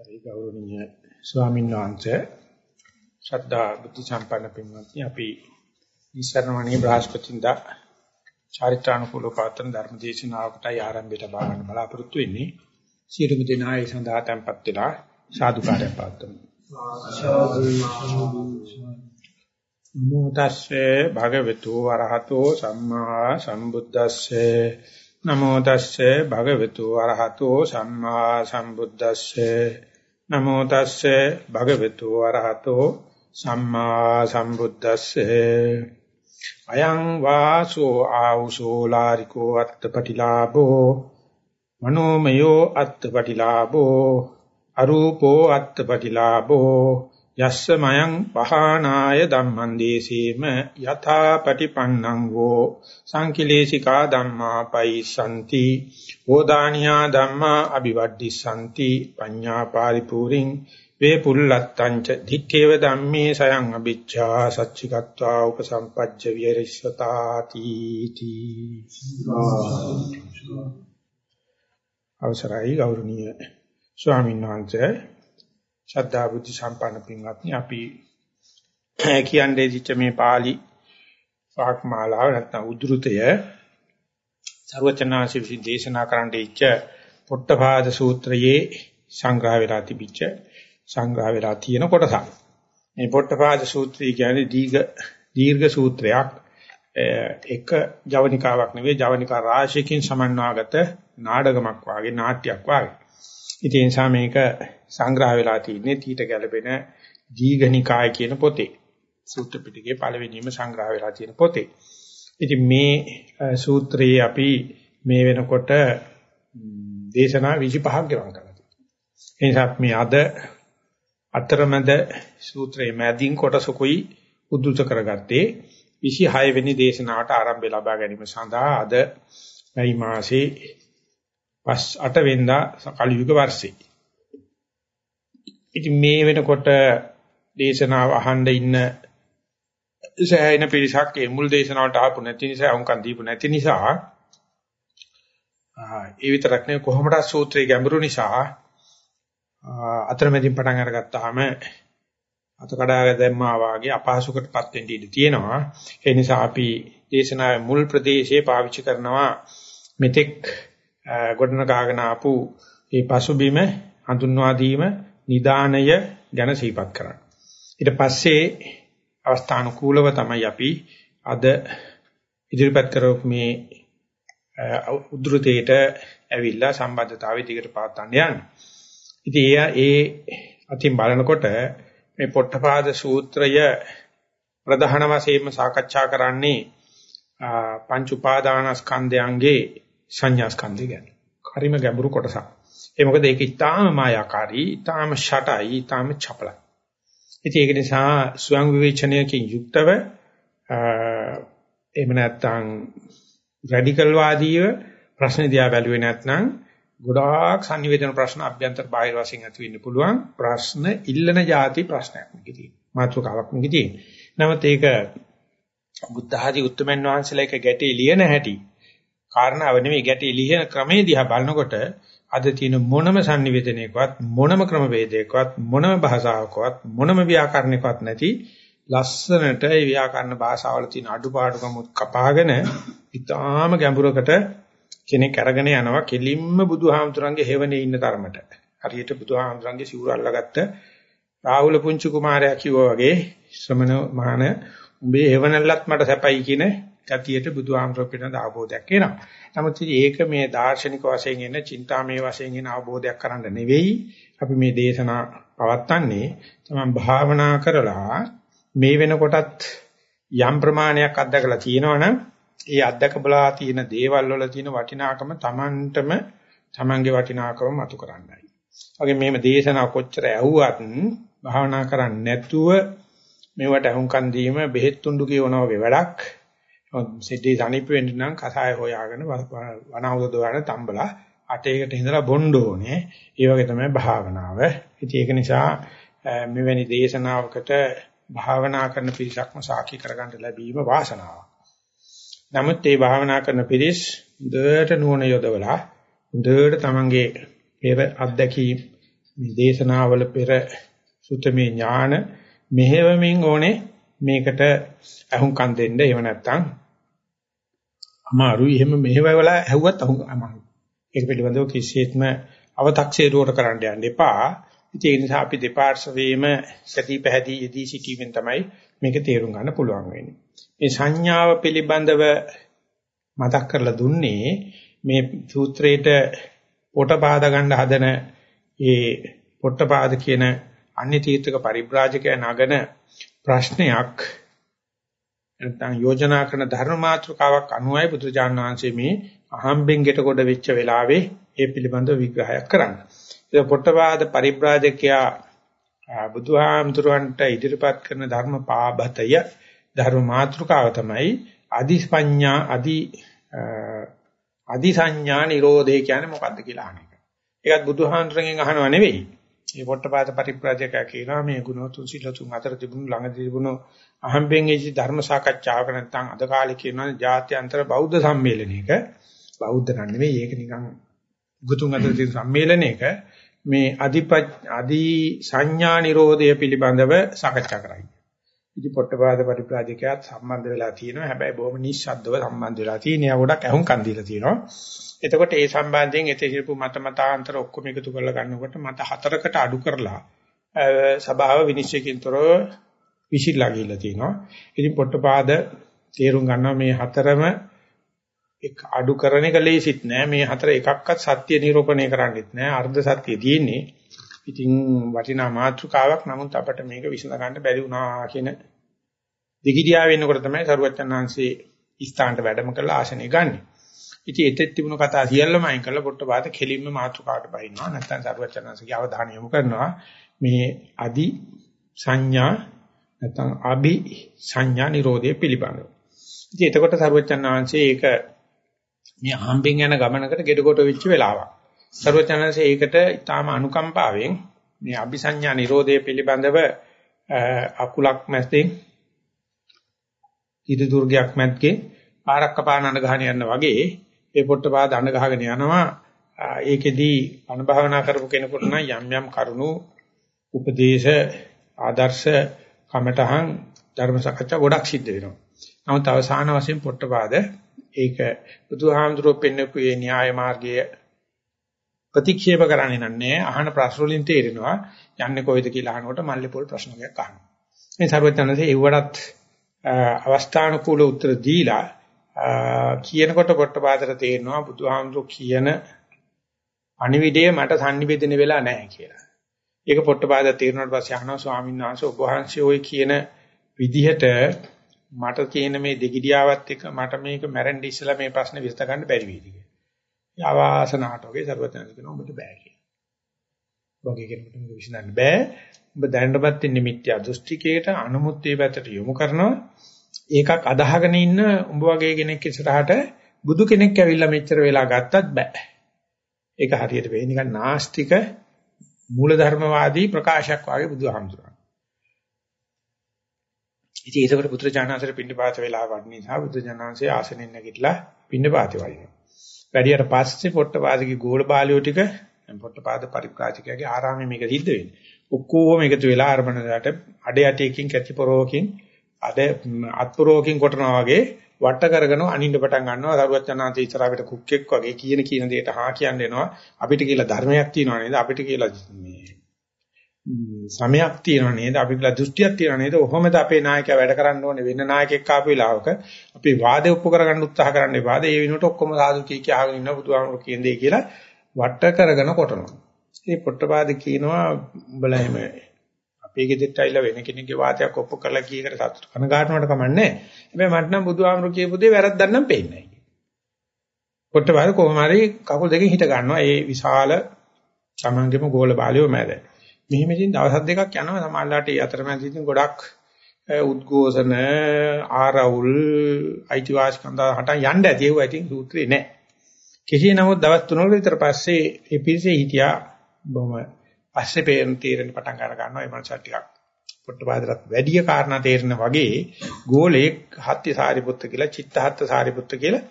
අවසරයි ගෞරවනීය ස්වාමීන් වහන්සේ. ශ්‍රද්ධා බුද්ධ සම්පන්න පින්වත්නි අපි ඉස්සරණවණී බ්‍රහස්පතින්දා චාරිත්‍රානුකූල පාතන ධර්ම දේශනාවකටයි ආරම්භයට බාගන්න බලාපොරොත්තු වෙන්නේ. සියලුම දෙනා ඒ සඳහා tempත් වෙලා සාදුකාරය පාත්තුමු නමෝ තස්සේ භගවතු වරහතෝ සම්මා සම්බුද්දස්සේ. නමෝ තස්සේ භගවතු වරහතෝ සම්මා සම්බුද්දස්සේ. නමෝ තස්සේ භගවතු වරහතෝ සම්මා සම්බුද්දස්සේ. අයං වාසෝ ආවුසෝ ලාරිකෝ අත්තපටිලාභෝ මනෝමයෝ අත්තපටිලාභෝ අරූපෝ අත්තපටිලාභෝ යස්ස මයං පහනාය ධම්මං දේසීම යථා පටිපන්නං වෝ සංකිලේශිකා ධම්මා පයිසanti ඕදානියා ධම්මා අ비වඩ්ඩිසanti පඤ්ඤා පාරිපූරින් වේ පුල්ලත්තං ච ධික්ඛේව ධම්මේ සයං අ비ච්ඡා සච්චිකත්වා උපසම්පජ්ජ විහෙරිස්සතාති තී. අවසරයි ගෞරවනීය ස්වාමීන් වහන්සේ. ශ්‍රද්ධා බුද්ධ සම්පන්න පින්වත්නි අපි කියන්නේ දිච්ච මේ pāli වාක්මාලාව නැත්නම් උද්ෘතය සර්වචනාසි විසින් දේශනා කරන්න ඉච්ච පොට්ටපාද සූත්‍රයේ සංග්‍රහ වෙලා තිබිච්ච සංග්‍රහ වෙලා තියෙන කොටසක්. මේ පොට්ටපාද සූත්‍රය කියන්නේ දීඝ දීර්ඝ සූත්‍රයක්. එක ජවනිකාවක් නෙවෙයි ජවනිකා රාශියකින් සමන්වාගත නාඩගමක් වාගේ නාට්‍යයක් වාගේ. ඉතින් ඒ නිසා මේක සංග්‍රහ වෙලා තියෙන්නේ තීට ගැලපෙන දීඝනිකාය කියන පොතේ. සූත්‍ර පිටකේ පළවෙනිම සංග්‍රහ වෙලා තියෙන පොතේ. ඉතින් මේ සූත්‍රයේ අපි මේ වෙනකොට දේශනා 25ක් ගෙවම් කරලා තියෙනවා. ඒ නිසා මේ අද අතරමැද සූත්‍රයේ මැදින් කොටසකුයි උද්දුත කරගත්තේ 26 වෙනි දේශනාවට ආරම්භය ලබා ගැනීම සඳහා අද මේ මාසේ පස් 8 වෙනිදා කලියුග වර්ෂේ. ඉතින් මේ වෙනකොට දේශනාව අහන්න ඉන්න සෑහෙන පිරිසක් ඒ මුල් දේශනාවට ආපු නැති නිසා වුන්කන් දීපු නැති නිසා ඒ විතරක් නෙවෙයි කොහොමද සූත්‍රයේ ගැඹුරු නිසා අතරමැදින් පටන් අරගත්තාම අත කඩාගෙන දැම්මා වාගේ අපහසුකටපත් වෙන්න ඉඩ තියෙනවා. ඒ නිසා අපි දේශනාවේ මුල් ප්‍රදේශයේ පාවිච්චි කරනවා මෙතෙක් ගොඩනගාගෙන ආපු මේ පසුබිම හඳුන්වා දීම නිදානය ගැන සිහිපත් කරන්න. ඊට පස්සේ අවස්ථානුකූලව තමයි අපි අද ඉදිරිපත් කරපු මේ උද්ෘතේට ඇවිල්ලා සම්බන්ධතාවය දිගට පාත්තන්න යන්නේ. ඉතින් ඒ ඒ අතින් බලනකොට මේ පොට්ටපාද සූත්‍රය ප්‍රධාන වශයෙන්ම සාකච්ඡා කරන්නේ පංච උපාදානස්කන්ධයන්ගේ සංඥා ස්කන්ධය ගැන. හරිම ගැඹුරු කොටසක්. ඒ මොකද ඒක ඊටාම මායාකාරී, ඊටාම ෂටයි, ඊටාම චපලයි. ඉතින් ඒක නිසා ස්වයං විවේචනයකින් යුක්තව එහෙම නැත්නම් රැඩිකල් වාදීව ප්‍රශ්න දිහා බැලුවේ නැත්නම් ගොඩාක් sannivedana ප්‍රශ්න අභ්‍යන්තර බාහිර වශයෙන් ඇති වෙන්න පුළුවන්. ප්‍රශ්න ඉල්ලන જાති ප්‍රශ්නයක් නෙකදී මාතෘකාවක් නෙකදී නමුත් ඒක බුද්ධ ආදී උත්තරමන් වහන්සේලා එක ගැටේ ලියන හැටි කාරණාව නෙමෙයි ගැටේ ලියන ක්‍රමේ දිහා බලනකොට අද තියෙන මොනම sannivedanයකවත් මොනම ක්‍රම වේදයකවත් මොනම භාෂාවකවත් මොනම ව්‍යාකරණයකවත් නැති ලස්සනට ඒ ව්‍යාකරණ භාෂාවල තියෙන අඩුපාඩුකම් කපාගෙන ඊටාම ගැඹුරකට කෙනෙක් අරගෙන යනවා කෙලින්ම බුදුහාමුදුරන්ගේ හේවණේ ඉන්න තරමට. හරියට බුදුහාමුදුරන්ගේ සිවුර අල්ලගත්ත රාහුල පුංචි කුමාරයා කිව්වා වගේ ශ්‍රමණ මහාන උඹේ හේවණල්ලත් මට සැපයි කියන ගතියට බුදුහාමුදුර පිළිබඳ අවබෝධයක් එනවා. නමුත් ඒක මේ දාර්ශනික වශයෙන් එන චින්තාමය වශයෙන් එන අවබෝධයක් කරන්න නෙවෙයි අපි මේ දේශනා පවත්න්නේ. තමයි භාවනා කරලා මේ වෙනකොටත් යම් ප්‍රමාණයක් අත්දකලා තියෙනවනම් ඒ අත්දකබලා තියෙන දේවල් වල තියෙන වටිනාකම Tamanටම Tamanගේ වටිනාකම මතු කරන්නයි. වගේ මේම දේශනා කොච්චර ඇහුවත් භාවනා කරන්නේ නැතුව මේවට අහුම්කන් දීම බෙහෙත් තුණ්ඩු කියවනා වගේ වැඩක්. සිද්ධි සනීප වෙන්න නම් කසාය හොයාගෙන වනවුද දොරන තම්බලා අටේකට ඉඳලා බොන්න ඕනේ. ඒ වගේ තමයි භාවනාව. ඉතින් ඒක නිසා මෙවැනි දේශනාවකට භාවනා කරන පිරිසක්ම සාකි කරගන්න ලැබීම වාසනාවක්. නමුත් මේ භාවනා කරන පිරිස් හොඳට නුවණ යොදවලා හොඳට තමන්ගේ පෙර අත්දැකීම් මේ දේශනාවල පෙර සුතමේ ඥාන මෙහෙවමින් ඕනේ මේකට අහුම්කම් දෙන්න. එහෙම නැත්නම් අමාරුයි. එහෙම මෙහෙවවලා ඇහුවත් අහුම් අමාරුයි. ඒක පිළිබඳව කිසිසේත්ම අව탁සේරුවට කරන්න යන්න එපා. ඒ නිසා අපි දෙපාර්ශවයේම සති පැහැදී යෙදී සිටීමෙන් තමයි මේක තේරුම් ගන්න පුළුවන් වෙන්නේ. මේ සංඥාව පිළිබඳව මතක් කරලා දුන්නේ මේ සූත්‍රයේට පොට පාද ගන්න හදන ඒ පොට්ටපාද කියන අන්‍ය තීර්ථක පරිබ්‍රාජකයා නගන ප්‍රශ්නයක් නැත්නම් යෝජනා කරන ධර්ම මාතෘකාවක් අනුවයි බුදුරජාණන් වහන්සේ මේ අහම්බෙන් ගෙට කොට වෙච්ච වෙලාවේ ඒ පිළිබඳව විග්‍රහයක් කරන්නේ. ඒ පොට්ටපාද පරිබ්‍රාජකයා බුදුහාමුදුරන්ට ඉදිරිපත් කරන ධර්ම පාබතය ධර්ම මාතෘකාව තමයි අදිස්පඤ්ඤා අදි අදිසඤ්ඤා නිරෝධය කියන්නේ මොකද්ද කියලා අහන එක. ඒකත් බුදුහාමුදුරන්ගෙන් අහනව නෙවෙයි. මේ පොට්ටපාද පරිප්‍රාජකයා කියනවා මේ ගුණෝතුන් සිල්ලතුන් අතර තිබුණු ළඟ තිබුණු අහම්බෙන් ඒ ධර්ම සාකච්ඡාවක නැත්නම් අද කාලේ කියනවා ජාත්‍යන්තර බෞද්ධ සම්මේලනයක බෞද්ධ නම් නෙවෙයි ඒක නිකන් ගුතුන් අතර තියෙන සම්මේලනයක මේ අධිප අධි සංඥා නිරෝධය පිළිබඳව සාකච්ඡා කරයි. ඉති පොට්ටපාද පරිප්‍රාජකයාත් සම්බන්ධ වෙලා තියෙනවා. හැබැයි බොහොම නිශ්ශබ්දව සම්බන්ධ වෙලා තියෙනවා. ගොඩක් අහුන් කන් දීලා තියෙනවා. එතකොට ඒ සම්බන්ධයෙන් එතෙහිපු මත මතාන්තර ඔක්කොම එකතු කරලා ගන්නකොට මත හතරකට අඩු කරලා සභාව විනිශ්චයකින්තරව විසිරලා ගිහිල්ලා තියෙනවා. ඉතින් පොට්ටපාද තේරුම් ගන්නවා මේ හතරම එක් අඩු කරන එක ලේසිත් නෑ. මේ හතර එකක්වත් සත්‍ය නිරූපණය කරන්නෙත් නෑ. අර්ධ සත්‍ය තියෙන්නේ. ඉතින් වටිනා මාතෘකාවක් නමුත් අපිට මේක විසඳ ගන්න බැරි වුණා කියන දෙගිඩියා වෙනකොට තමයි සරුවච්චන්හන්සේ ස්ථානට වැඩම කරලා ආසනෙ ගන්නෙ. ඉතින් එතෙත් තිබුණු කතා සියල්ලම අයින් කරලා පොට්ටපාත කෙලින්ම මාතෘකාවට බහිනවා. නැත්නම් සරුවච්චන්හන්සේගේ අවධානය යොමු කරනවා මේ අදි සංඥා නැත්නම් අභි සංඥා නිරෝධය පිළිබඳව. ඉතින් එතකොට සරුවච්චන්හන්සේ ඒක මේ අහම්බෙන් යන ගමනකට ගෙඩකොට වෙච්ච වෙලාවක්. සර්වචනanse ඒකට ඊටාම අනුකම්පාවෙන් මේ අபிසඤ්ඤා නිරෝධය පිළිබඳව අකුලක් මැස්තෙන් ඉද දුර්ගයක් මැද්දේ පාරක් කපාන අඬ ගහන යන වගේ ඒ පොට්ටපාද අඬ ගහගෙන යනවා ඒකෙදී අන භාවනා කරපු කෙනෙකුට නම් යම් යම් කරුණු උපදේශ ආදර්ශ කමටහන් ධර්ම සාකච්ඡා ගොඩක් සිද්ධ වෙනවා. නමුත් අවසාන වශයෙන් පොට්ටපාද ඒක බුදුහාමුදුරුවෝ පෙන්වපු මේ න්‍යාය මාර්ගයේ ප්‍රතික්ෂේප කරන්නේ නැහැ. අහන ප්‍රශ්න වලින් තේරෙනවා යන්නේ කොයිද කියලා අහනකොට මල්ලේපොල් ප්‍රශ්නයක් අහනවා. මේ සර්වඥාන්සේ ඒවටත් අවස්ථානුකූල උත්තර දීලා කියනකොට පොට්ටපාදට තේරෙනවා බුදුහාමුදුරු කියන අනිවිදය මට sannivedana වෙලා නැහැ කියලා. ඒක පොට්ටපාද තේරුණාට පස්සේ අහනවා ස්වාමීන් වහන්සේ ඔබ වහන්සේ ওই කියන විදිහට මට තියෙන මේ දෙගිඩියාවත් එක්ක මට මේක මැරෙන්න ඉස්සලා මේ ප්‍රශ්නේ විසඳ ගන්න බැරි වෙයිද කියලා. ආවාසනාට වගේ ਸਰවඥාන්ති කියනවා ඔබට බෑ කියලා. වගේ කෙනෙකුට මේක විසඳන්න බෑ. ඔබ දැනටපත් ඉන්නේ මිත්‍යා දෘෂ්ටිකයට අනුමුත්තේ පැත්තට යොමු කරනවා. ඒකක් අදහගෙන ඉන්න උඹ වගේ කෙනෙක් ඉස්සරහට බුදු කෙනෙක් ඇවිල්ලා මෙච්චර වෙලා ගත්තත් බෑ. ඒක හරියට වෙන්නේ නිකන් නාස්තික මූලධර්මවාදී ප්‍රකාශයක් වගේ බුදුහාමුදුරුවෝ. ඉතින් ඒකට පුත්‍රජානන්සර පින්නපාත වෙලා වඩන නිසා බුදුජානන්සේ ආසනෙන් නැගිටලා පින්නපාතේ වයින්නවා. වැඩියට පස්සේ පොට්ටපාදගේ ගෝල බාලියෝ ටික පොට්ටපාද පරිප්‍රාජකයාගේ ආරාමයේ මේක සිද්ධ වෙන්නේ. ඔක්කොම එකතු වෙලා අරමණයට අඩ යටියකින් කැචිපරෝකින් අඩ අත්පරෝකින් කොටනවා වගේ වට කරගෙන අනින්න පටන් ගන්නවා. දරුවත් යනාන්ත ඉස්සරහට කුක්කෙක් වගේ කියන කියන දෙයට හා කියන්න එනවා. අපිට කියලා ධර්මයක් තියෙනවා නේද? අපිට කියලා මේ සමයක් තියෙනවා නේද අපි කියලා දෘෂ්ටියක් තියෙනවා නේද ඔහොමද අපේ නායකයා වැඩ කරන්න ඕනේ වෙන නායකෙක් ආපු වෙලාවක අපි වාදේ ඔප්පු කරගන්න උත්සාහ කරන්න එපා. ඒ වෙනුවට ඔක්කොම සාදු කී කිය අහගෙන ඉන්න බුදුහාමුදුරු කියන දේ කියලා වට කරගෙන කොටනවා. මේ පොට්ටපාද කියනවා උඹලා එහෙම අපේ ගෙදරට ඇවිල්ලා වෙන කෙනෙක්ගේ වාදයක් ඔප්පු කරලා කීකට සතුට කනගාටුනට කමන්නේ. හැබැයි මට නම් බුදුහාමුදුරු කියපු දේ වැරද්දක් නම් පේන්නේ නැහැ. පොට්ටපාද කොහොම හරි කකුල් දෙකෙන් හිට ගන්නවා. ඒ විශාල සමංගෙම ගෝල බාලියෝ මැද. මෙහිම ඉතින් දවස් දෙකක් යනවා. සමහරලාට ඒ අතරමැද ඉතින් ගොඩක් උද්ඝෝෂණ ආරවුල් අයිතිවාසිකම් හට යන්න ඇති. ඒවා ඉතින් සූත්‍රේ නැහැ. කෙසේ නමුත් දවස් තුනකට විතර පස්සේ ඒ පිරිසේ හිටියා. බොහොම පස්සේ පේන තීරණ පටන් ගන්න ගන්නවා. ඒ මනසට ටිකක් පොට්ටපාදලත් වැඩි කාරණා තේරෙන වගේ ගෝලේ හත්ති සාරිපුත්ත කියලා චිත්තහත්ත සාරිපුත්ත කියලා.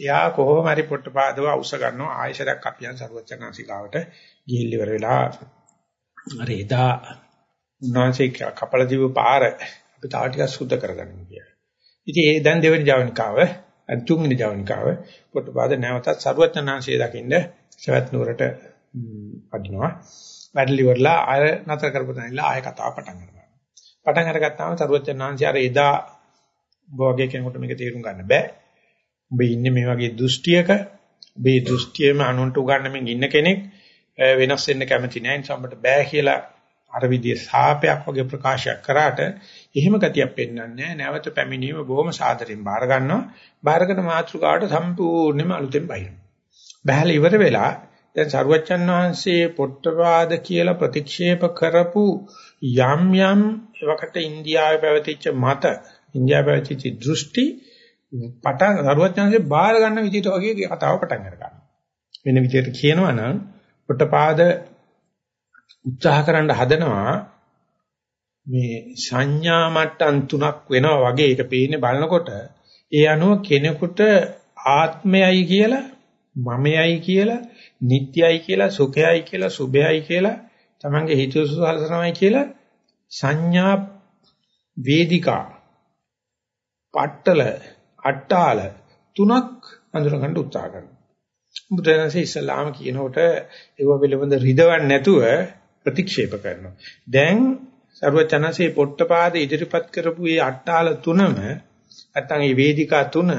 එයා කොහොම හරි පොට්ටපාදව අවශ්‍ය ගන්නවා ආයශරයක් අපියන් සරුවචනාසිකාවට ගිහිල්ල ඉවර වෙලා අර එදා උන්වහන්සේ කපල දීපු පාර අපි තාම ටිකක් සුද්ධ කරගන්න කියලා. ඉතින් ඒ දැන් දෙවෙනි ජවනිකාව තුන්වෙනි ජවනිකාව පොට්ටපාද නැවතත් සරුවචනාංශය දකින්න සවැත් නුවරට වඩිනවා. වැඩලි වරලා ආය නතර කරපුවානilla ආය කතාව පටන් ගන්නවා. පටන් අරගත්තාම සරුවචනාංශය අර එදා ඔබ වගේ කෙනෙකුට මේක තේරුම් ගන්න බෑ. ඔබ ඉන්නේ මේ වගේ දෘෂ්ටියක ඔබේ දෘෂ්ටියම අනුන්ට උගන්නමින් ඉන්න කෙනෙක් වෙනස් වෙන්න කැමති නැහැ. ඒ නිසා ඔබට බෑ කියලා අර විදිහේ සාපයක් වගේ ප්‍රකාශයක් කරාට එහෙම ගතියක් පෙන්වන්නේ නැවත පැමිණීම බොහොම සාදරයෙන් බාර ගන්නවා. බාරගෙන මාතෘකාවට සම්පූර්ණයෙන්ම අලුතෙන් බහිනවා. බහැලා ඉවර වෙලා දැන් සරුවච්චන් වහන්සේ පොට්ටපාද කියලා ප්‍රතික්ෂේප කරපු යම් යම් එවකට ඉන්දියාවේ පැවතිච්ච මත ඉන්දියාවේ පැවතිච්ච දෘෂ්ටි පටන් සරුවච්චන්සේ බාර ගන්න විදිහට වගේ කතාව පටන් ගන්නවා. වෙන විදිහට කියනවා නම් පොට්ටපාද උත්සාහ කරන්න හදනවා මේ සංඥා මට්ටම් තුනක් වෙනවා වගේ ඒක පේන්නේ බලනකොට ඒ අනුව කෙනෙකුට ආත්මයයි කියලා මමයයි කියලා නිට්යයි කියලා සුඛයයි කියලා සුභයයි කියලා තමන්ගේ හිතසු සලසනමයි කියලා සංඥා වේදිකා පට්ටල අට්ටාල තුනක් අඳුරගන්න උත්සාහ කරනවා. බුදුරජාණන්සේ ඉස්ලාම කියනකොට ඒව පිළිබඳ රිදවන්නේ නැතුව ප්‍රතික්ෂේප කරනවා. දැන් ਸਰවචනසේ පොට්ටපාද ඉදිරිපත් කරපු මේ අට්ටාල තුනම නැත්තම් මේ වේදිකා තුන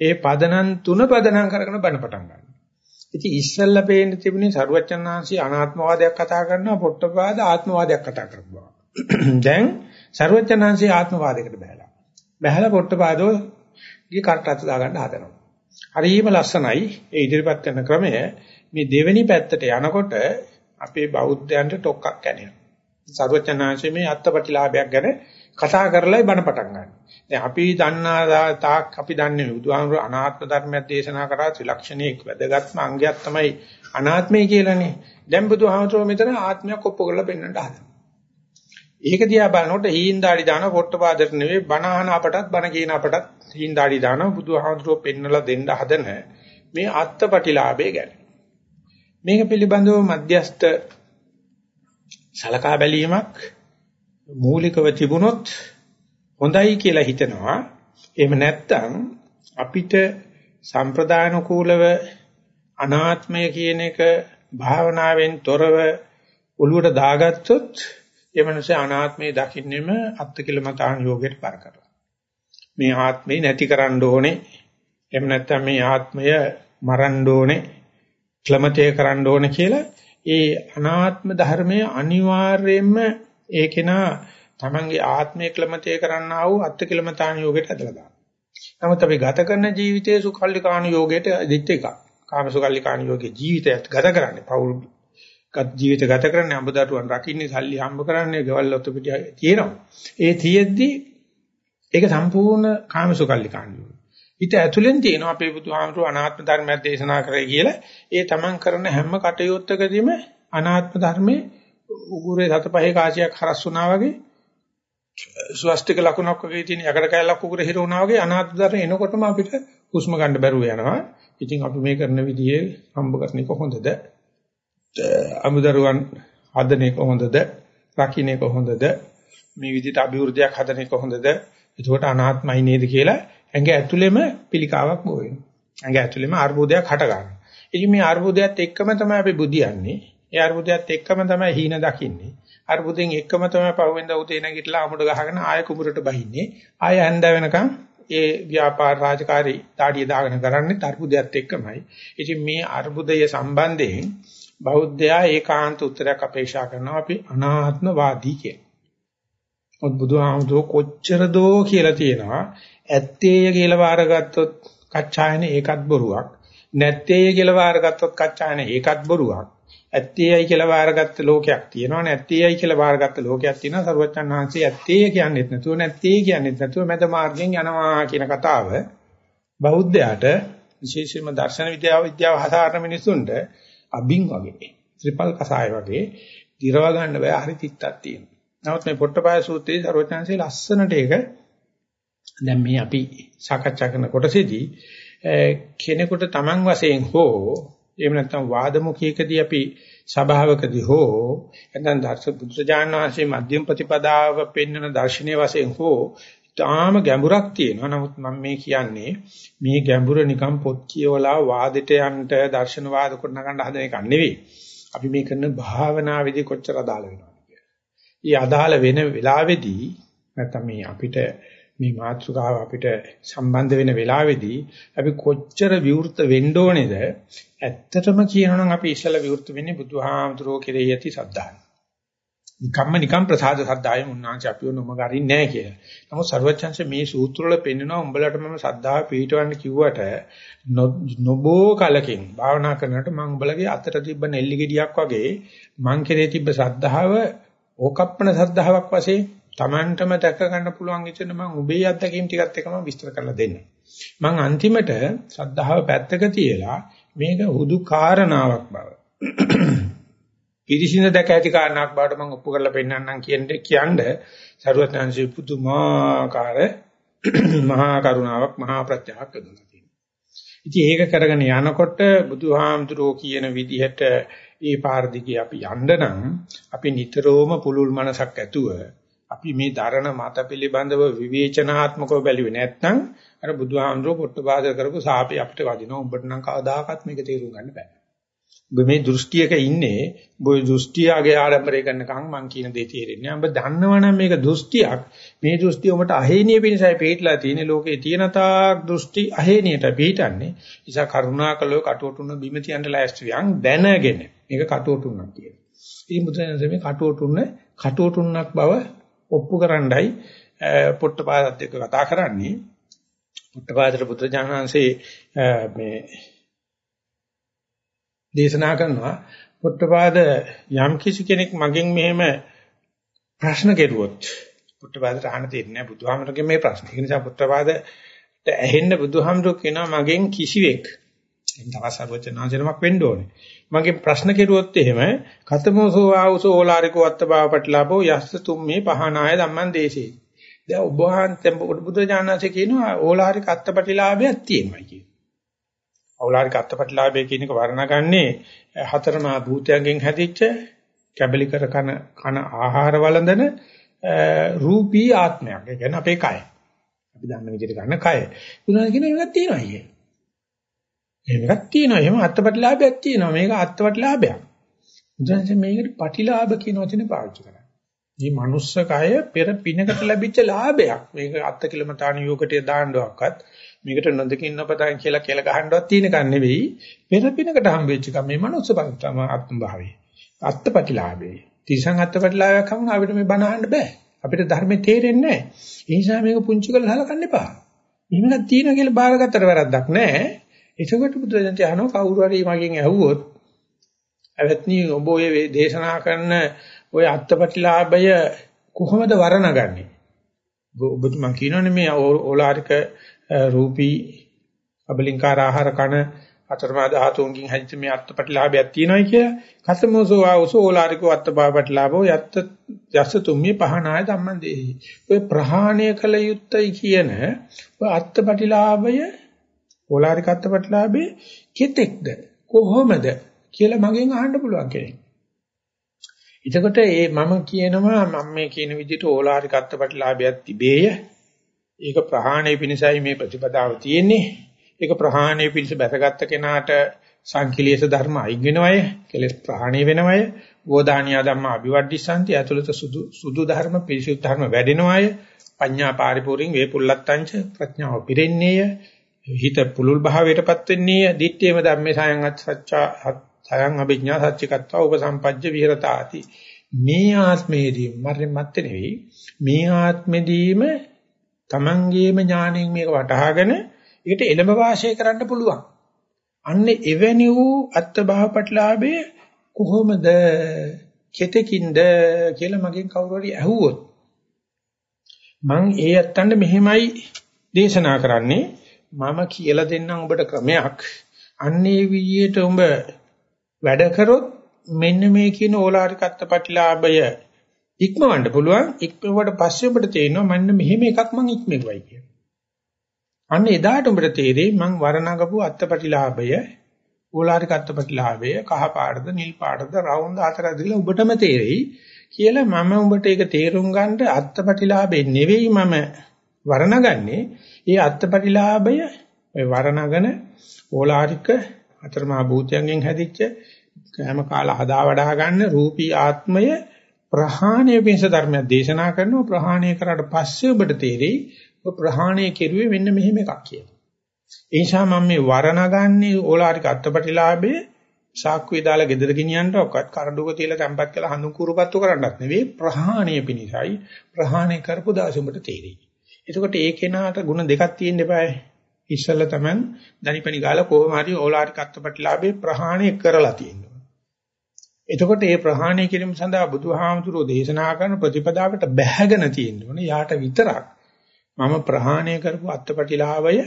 ඒ පදනන් තුන පදනම් කරගෙන බණ පටන් ගන්නවා. ඉතින් ඉස්සල්ලා පේන්න තිබුණේ ਸਰවචනහන්සේ අනාත්මවාදයක් කතා කරනවා පොට්ටපාද ආත්මවාදයක් කතා කරනවා. දැන් ਸਰවචනහන්සේ ආත්මවාදයකට බහැලා. බහැලා පොට්ටපාදෝ ගිය කරටත් දා ගන්න හදනවා. හරිම ලස්සනයි ඒ ඉදිරිපත් කරන ක්‍රමය මේ දෙවෙනි පැත්තට යනකොට අපේ බෞද්ධයන්ට ටොක්ක්ක් කැණෙනවා. සර්වචනාංශයේ මේ අත්පටිලාභයක් ගැන කතා කරලායි බණ පටන් ගන්න. දැන් අපි දන්නා තාක් අපි දන්නේ බුදුහාමුදුරු අනාත්ම ධර්මයක් දේශනා කරා ත්‍රිලක්ෂණයේ වැදගත්ම අංගයක් තමයි අනාත්මය කියලානේ. දැන් බුදුහාමුදුරු මෙතන ආත්මයක් ඔප්පු කරලා පෙන්වන්න හදනවා. ඒක දිහා බලනකොට හීන් දාඩි දාන පොට්ටපාදට නෙවෙයි බණ අහන අපටත් බණ කියන අපටත් හීන් දාඩි දාන බුදුහාමුදුරුවෝ පෙන්වලා දෙන්න හදන මේ අත්පටිලාභය ගැන. මේක පිළිබඳව මධ්‍යස්ත සලකා බැලීමක් මූලිකව තිබුණොත් හොඳයි කියලා හිතනවා. එහෙම නැත්නම් අපිට සම්ප්‍රදාන කූලව අනාත්මය කියන එක භාවනාවෙන් තොරව ඔළුවට දාගත්තොත් ඒ මනසේ අනාත්මය දකින්නෙම අත්තිකිලමතාන යෝගයට පර කරලා. මේ ආත්මේ නැති කරන්න ඕනේ. එහෙම නැත්නම් මේ ආත්මය මරන්න ඕනේ. ක්ලමතය කරන්න ඕනේ කියලා ඒ අනාත්ම ධර්මය අනිවාර්යයෙන්ම ඒකේනා තමන්ගේ ආත්මය ක්ලමතය කරන්නා වූ අත්තිකිලමතාන යෝගයට ඇදලා දානවා. නමුත් අපි ගත කරන ජීවිතයේ සුඛල්ලිකාන යෝගයට දෙත් එකක්. කාමසුඛල්ලිකාන යෝගේ ජීවිතයත් ගත කරන්නේ. පෞල් ජීවිත ගත කරන්නේ අඹදරුවන් රකින්නේ සල්ලි හම්බ කරන්නේ ගෙවල් ඔත්තු පිටිය තියෙනවා. ඒ තියෙද්දි ඒක සම්පූර්ණ කාමසුඛල්ලිකාන යෝගය. හිත ඇතුලෙන් තියෙනවා අපේ බුදුහාමුදුරු අනාත්ම ධර්මයක් දේශනා කරේ කියලා ඒ තමන් කරන හැම කටයුත්තකදීම අනාත්ම ධර්මයේ උගුරේ සතපහේ කාසියක් හරස් වුණා වගේ ස්වස්තික ලකුණක් වගේ තියෙන යකඩ කැලක් උගුරේ හිර වුණා වගේ අනාත්ම ධර්ම එනකොටම අපිට හුස්ම ගන්න බැරුව යනවා. ඉතින් අපි මේ කරන විදිහේ හම්බ කරන එක හොඳද? අමුදරුවන් හදන එක හොඳද? රකින්න එක හොඳද? මේ විදිහට අභිවෘද්ධියක් හදන එක හොඳද? එතකොට අනාත්මයි නේද කියලා ඇඟ ඇතුළෙම පිළිකාවක් බෝ වෙනවා. ඇඟ ඇතුළෙම අර්බුදයක් හට ගන්නවා. ඉතින් මේ අර්බුදයත් එක්කම තමයි අපි බුදියන්නේ. ඒ අර්බුදයත් එක්කම තමයි හීන දකින්නේ. අර්බුදෙන් එක්කම තමයි පහුවෙන්ද උතේ නැගිටලා අමුඩ ගහගෙන ආය කුඹරට බහින්නේ. ආය හැන්ද වෙනකන් ඒ ව්‍යාපාර රාජකාරී දාඩිය දාගෙන කරන්නේ අර්බුදයත් එක්කමයි. ඉතින් මේ අර්බුදය සම්බන්ධයෙන් බෞද්ධයා ඒකාන්ත උත්තරයක් අපේක්ෂා කරනවා අපි අනාත්මවාදී කියලා. මොකද බුදුහාමුදුරුවෝ කොච්චර දෝ කියලා තියෙනවා ඇත්තේය කියලා වාරගත්තොත් කච්චායන ඒකත් බොරුවක්. නැත්තේය කියලා වාරගත්තොත් කච්චායන ඒකත් බොරුවක්. ඇත්තේයයි කියලා වාරගත්ත ලෝකයක් තියෙනවා නැත්තේයයි කියලා වාරගත්ත ලෝකයක් තියෙනවා සරුවචන් වහන්සේ ඇත්තේය කියන්නේත් නැතුව නැත්තේ කියන්නේත් නැතුව මැද මාර්ගයෙන් යනවා කියන කතාව බෞද්ධයාට විශේෂයෙන්ම දර්ශන විද්‍යාව විද්‍යාව හදාරන මිනිසුන්ට අබින් වගේ ත්‍රිපල් කසාය වගේ දිරව ගන්න බෑ හරි තිත්තක් තියෙනවා. නමුත් මේ පොට්ටපාය සූත්‍රයේ සරුවචන්සේ ලස්සනට ඒක දැන් මේ අපි සාකච්ඡා කරන කොටසේදී කෙනෙකුට Taman වශයෙන් හෝ එහෙම නැත්නම් වාදමුඛයකදී අපි සභාවකදී හෝ නැත්නම් දර්ශ බුද්ධජාන විශ්ේ මධ්‍යම ප්‍රතිපදාව පෙන්වන දර්ශනීය වශයෙන් හෝ තාම ගැඹුරක් තියෙනවා. නමුත් මම මේ කියන්නේ මේ ගැඹුර නිකම් පොත් කියවලා වාදෙට යන්න දර්ශන වාද කරනකන් හදන එකක් නෙවෙයි. අපි මේ කරන භාවනාවේදී කොච්චර අදාළ වෙනවද කියලා. ඊ අදාළ වෙන වෙලාවේදී නැත්නම් මේ අපිට මේ මාතෘකාව අපිට සම්බන්ධ වෙන වෙලාවේදී අපි කොච්චර විවෘත වෙන්න ඕනේද ඇත්තටම කියනනම් අපි ඉස්සලා විවෘත වෙන්නේ බුදුහාමුදුරුවෝ කෙරෙහි ඇති සද්ධාය. නිකම්ම නිකම් ප්‍රසාද සද්ධාය මුන්නාංශ අපිව නොමගරින්නේ නැහැ කියලා. නමුත් ਸਰවචන්ස මේ සූත්‍ර වල පෙන්නනවා උඹලට මම සද්ධාව පිළිටවන්න කිව්වට නොබෝ කලකින් භාවනා කරනකොට මම උඹලගේ අතට තිබ්බ නෙල්ලි ගෙඩියක් වගේ මං කෙරේ තිබ්බ සද්ධාව ඕකප්පන සද්ධාාවක් වශයෙන් Tamanටම දැක ගන්න පුළුවන් ඉතින් මම උඹේ අත්දැකීම් ටිකත් එකම විස්තර කරලා දෙන්න. මම අන්තිමට සද්ධාව පැත්තක තියලා මේක හුදු කාරණාවක් බව. පිරිසිඳ දැක ඇති කාරණාවක් බවට මම ඔප්පු කරලා පෙන්නන්නම් කියන්නේ කියන්නේ සරුවත්ංශී පුදුමාකාර මහා කරුණාවක් මහා ප්‍රත්‍යාවක් දුන්නා තියෙනවා. ඉතින් ඒක කරගෙන යනකොට බුදුහාමුදුරෝ කියන විදිහට ඒ පාර දිගේ අපි යන්න නම් අපි නිතරම පුලුල් මනසක් ඇතුව අපි මේ දරණ මත පිළිබඳව විවේචනාත්මකව බැලුවේ නැත්නම් අර බුදුහාමුදුරුවෝ පොට්ටපාද කරපු සාපේ අපිට වදිනවා. උඹට නම් කවදාකවත් මේක තේරුම් ගන්න බෑ. ඔබ මේ දෘෂ්ටියක ඉන්නේ බොයි දෘෂ්ටියගේ ආරම්භය කරනකම් මං කියන දේ තේරෙන්නේ. ඔබ දන්නවනම් මේක දෘෂ්ටියක්. මේ දෘෂ්ටිය ඔබට අහේනිය පිණිසයි පිටලා තියෙන්නේ. ලෝකේ තියෙන තාක් දෘෂ්ටි අහේනියට පිටන්නේ. නිසා කරුණාකලෝ කටුවටුන බිම තියන්න ලෑස්තියන් දැනගෙන මේක කටුවටුනක් කියනවා. ඉතින් බුදුරජාණන් මේ කටුවටුන කටුවටුනක් බව ඔප්පු කරන්නයි පොට්ටපාදත් එක්ක කතා කරන්නේ. පොට්ටපාදතර පුත්‍රජානහන්සේ මේ දේශනා කරනවා පොට්ටපාද යම් කිසි කෙනෙක් මගෙන් මෙහෙම ප්‍රශ්න කෙරුවොත් පොට්ටපාදට අහන්න තියෙන්නේ නැහැ බුදුහාමරගේ මේ ප්‍රශ්න. ඒ නිසා පොට්ටපාදට ඇහෙන්න බුදුහාමරෝ කියනවා මගෙන් කිසිවෙක් තවස් අරවචනාංශනමක් වෙන්න ඕනේ. මගේ ප්‍රශ්න කෙරුවොත් එහෙම කතමෝසෝ ආවුසෝ ඕලාරිකෝ අත්තභාව පටලාභෝ යස්ස තුම්මේ පහනාය ධම්මං දේශේ. දැන් ඔබ වහන්සේ බුදු දානanse කියනවා ඕලාරික අත්තපටිලාභයක් තියෙනවා කියනවා. ඕලාරික අත්තපටිලාභය කියන එක වර්ණගන්නේ හතරමා භූතයන්ගෙන් හැදිච්ච කැබලි කර කන කන ආහාර වළඳන රූපී ආත්මයක්. ඒ කියන්නේ අපේ කය. අපි දන්න විදිහට ගන්න කය. බුදුන් කියන එකක් තියෙනවා අයියේ. එහෙම එකක් තියෙනවා. එහෙම අත්පටිලාභයක් තියෙනවා. මේක අත්පටිලාභයක්. බුදුන්සේ මේකට පටිලාභ කියන වචනේ පාවිච්චි කරා. මේ මනුස්ස කය පෙර පිනකට ලැබිච්ච ලාභයක්. මේක අත්ති කිලමතාණ යෝගටේ දාන්නවක්වත් මේකට නොදකින් නොපතන් කියලා කියලා ගහන්නවත් තියෙන කන් නෙවෙයි. පෙර පිනකට හම්බෙච්ච එක මේ මනුස්ස පරිත්තම ආත්ම භාවයේ. අත්පටිලාභේ. තිසං අත්පටිලාභයක් හම් අපිට මේ බණ අහන්න බෑ. අපිට ධර්මේ තේරෙන්නේ නැහැ. ඒ නිසා මේක පුංචි කරලා හලකන්න එපා. මෙහෙමක් තියෙනවා කියලා බාරගත්තට වැරද්දක් නැහැ. එතකොට බුදුරජාණන් අහනවා කවුරු හරි මගෙන් ඇහුවොත් අවත්නි ඔබ ඔය දේශනා කරන ඔය අත්පටිලාභය කොහොමද වර්ණගන්නේ? ඔබතුමා කියනෝනේ මේ ඕලාරික රූපී අබලින්කාර ආහාර කන අතරමා ධාතුන්ගෙන් හැදිච්ච මේ අත්පටිලාභයක් තියෙනයි කියලා. කසමෝසෝ ආවසෝ ඕලාරිකෝ අත්පාපටිලාභෝ යත් යස්ස තුම්මේ පහනාය ධම්මං දෙහි. ඔය ප්‍රහාණය කළ යුත්තයි කියන ඔය අත්පටිලාභය ඕලාරික අත්පටිලාභේ කෙතෙක්ද කොහොමද කියලා මගෙන් අහන්න පුළුවන් කෙනෙක්. එතකොට ඒ මම කියනවා මම මේ කියන විදිහට ඕලාරික අත්පටිලාභයක් තිබේය. ඒක ප්‍රහාණය පිණිසයි මේ ප්‍රතිපදාව තියෙන්නේ. ඒක ප්‍රහාණය පිණිස බැසගත්ත කෙනාට සංකලීස ධර්ම අයින් වෙනවය, කෙලස් ප්‍රහාණය වෙනවය, ගෝදානියා ධම්ම අභිවර්ධිසanti ඇතුළත සුදු සුදු ධර්ම පිරිසුදු ධර්ම වැඩෙනවය, පඤ්ඤා පාරිපූර්ණං වේපුල්ලත්තංච ප්‍රඥාව පිරෙන්නේය, හිත පුලුල් භාවයටපත් වෙන්නේ, දිත්තේම ධම්මේ සයන් අච්චා සයන් අභිඥා සච්චිකත්වා උපසම්පජ්ජ විහෙරතාති. මේ ආත්මයේදී මරෙන් මත්තේ නෙවෙයි, මේ ආත්මෙදීම තමන්ගේම ඥාණයෙන් මේක වටහාගෙන ඒකට එළඹ වාසය කරන්න පුළුවන්. අන්න එවැනි වූ අත්භාවපටලාභයේ කොහොමද කෙතකින්ද කියලා මගෙන් කවුරු හරි ඇහුවොත් මං ඒ ඇත්තන්ට මෙහෙමයි දේශනා කරන්නේ මම කියලා දෙන්නම් ඔබට ක්‍රමයක් අන්නේ විදියට උඹ වැඩ කරොත් මෙන්න මේ කියන ඕලාරික අත්පටිලාභය ඉක්මවන්න පුළුවන් ඉක්මවට පස්සේ ඔබට තේරෙනවා මන්න මෙහෙම එකක් මං ඉක්මෙවයි කියලා. අන්න එදාට උඹට තේරෙයි මං වරණගපු අත්පටිලාභය ඕලාරික අත්පටිලාභය කහ පාටද නිල් පාටද රවුන්ද අතර දිලා ඔබටම තේරෙයි කියලා මම උඹට ඒක තේරුම් ගන්නට අත්පටිලාභේ නෙවෙයි මම වර්ණගන්නේ ඒ අත්පටිලාභය ඔය වර්ණගෙන ඕලාරික අතරමා භූතයන්ගෙන් හැදිච්ච කෑම කාලා හදා වඩා ගන්න රූපී ආත්මය ප්‍රහාණය පිණිස ධර්මයක් දේශනා කරනවා ප්‍රහාණය කරාට පස්සේ ඔබට තේරෙයි ඔබ ප්‍රහාණය කෙරුවේ මෙන්න මෙහෙම එකක් කියලා. ඒ නිසා මම මේ වරණගන්නේ ඕලාරික අත්පටිලාභයේ සාක්කුවේ දාලා ගෙදර ගෙනියන්න ඔක්කත් කරඬුක තියලා තැම්පත් කරලා හඳුන් කුරුපත්තු කරන්නත් නෙවෙයි ප්‍රහාණය පිණිසයි ප්‍රහාණය කරපු දාසෙ උඹට තේරෙයි. එතකොට ඒ කෙනාට ಗುಣ දෙකක් තියෙන්න eBay. ඉස්සෙල්ලා තමයි දනිපනි ගාලා කොහොම හරි ඕලාරික අත්පටිලාභේ ප්‍රහාණය කරලා තියෙනවා. එතකොට මේ ප්‍රහාණය කිරීම සඳහා බුදුහාමුදුරෝ දේශනා කරන ප්‍රතිපදාවට බැහැගෙන තියෙන්න ඕනේ. යාට විතරක් මම ප්‍රහාණය කරපු අත්පටිලාභය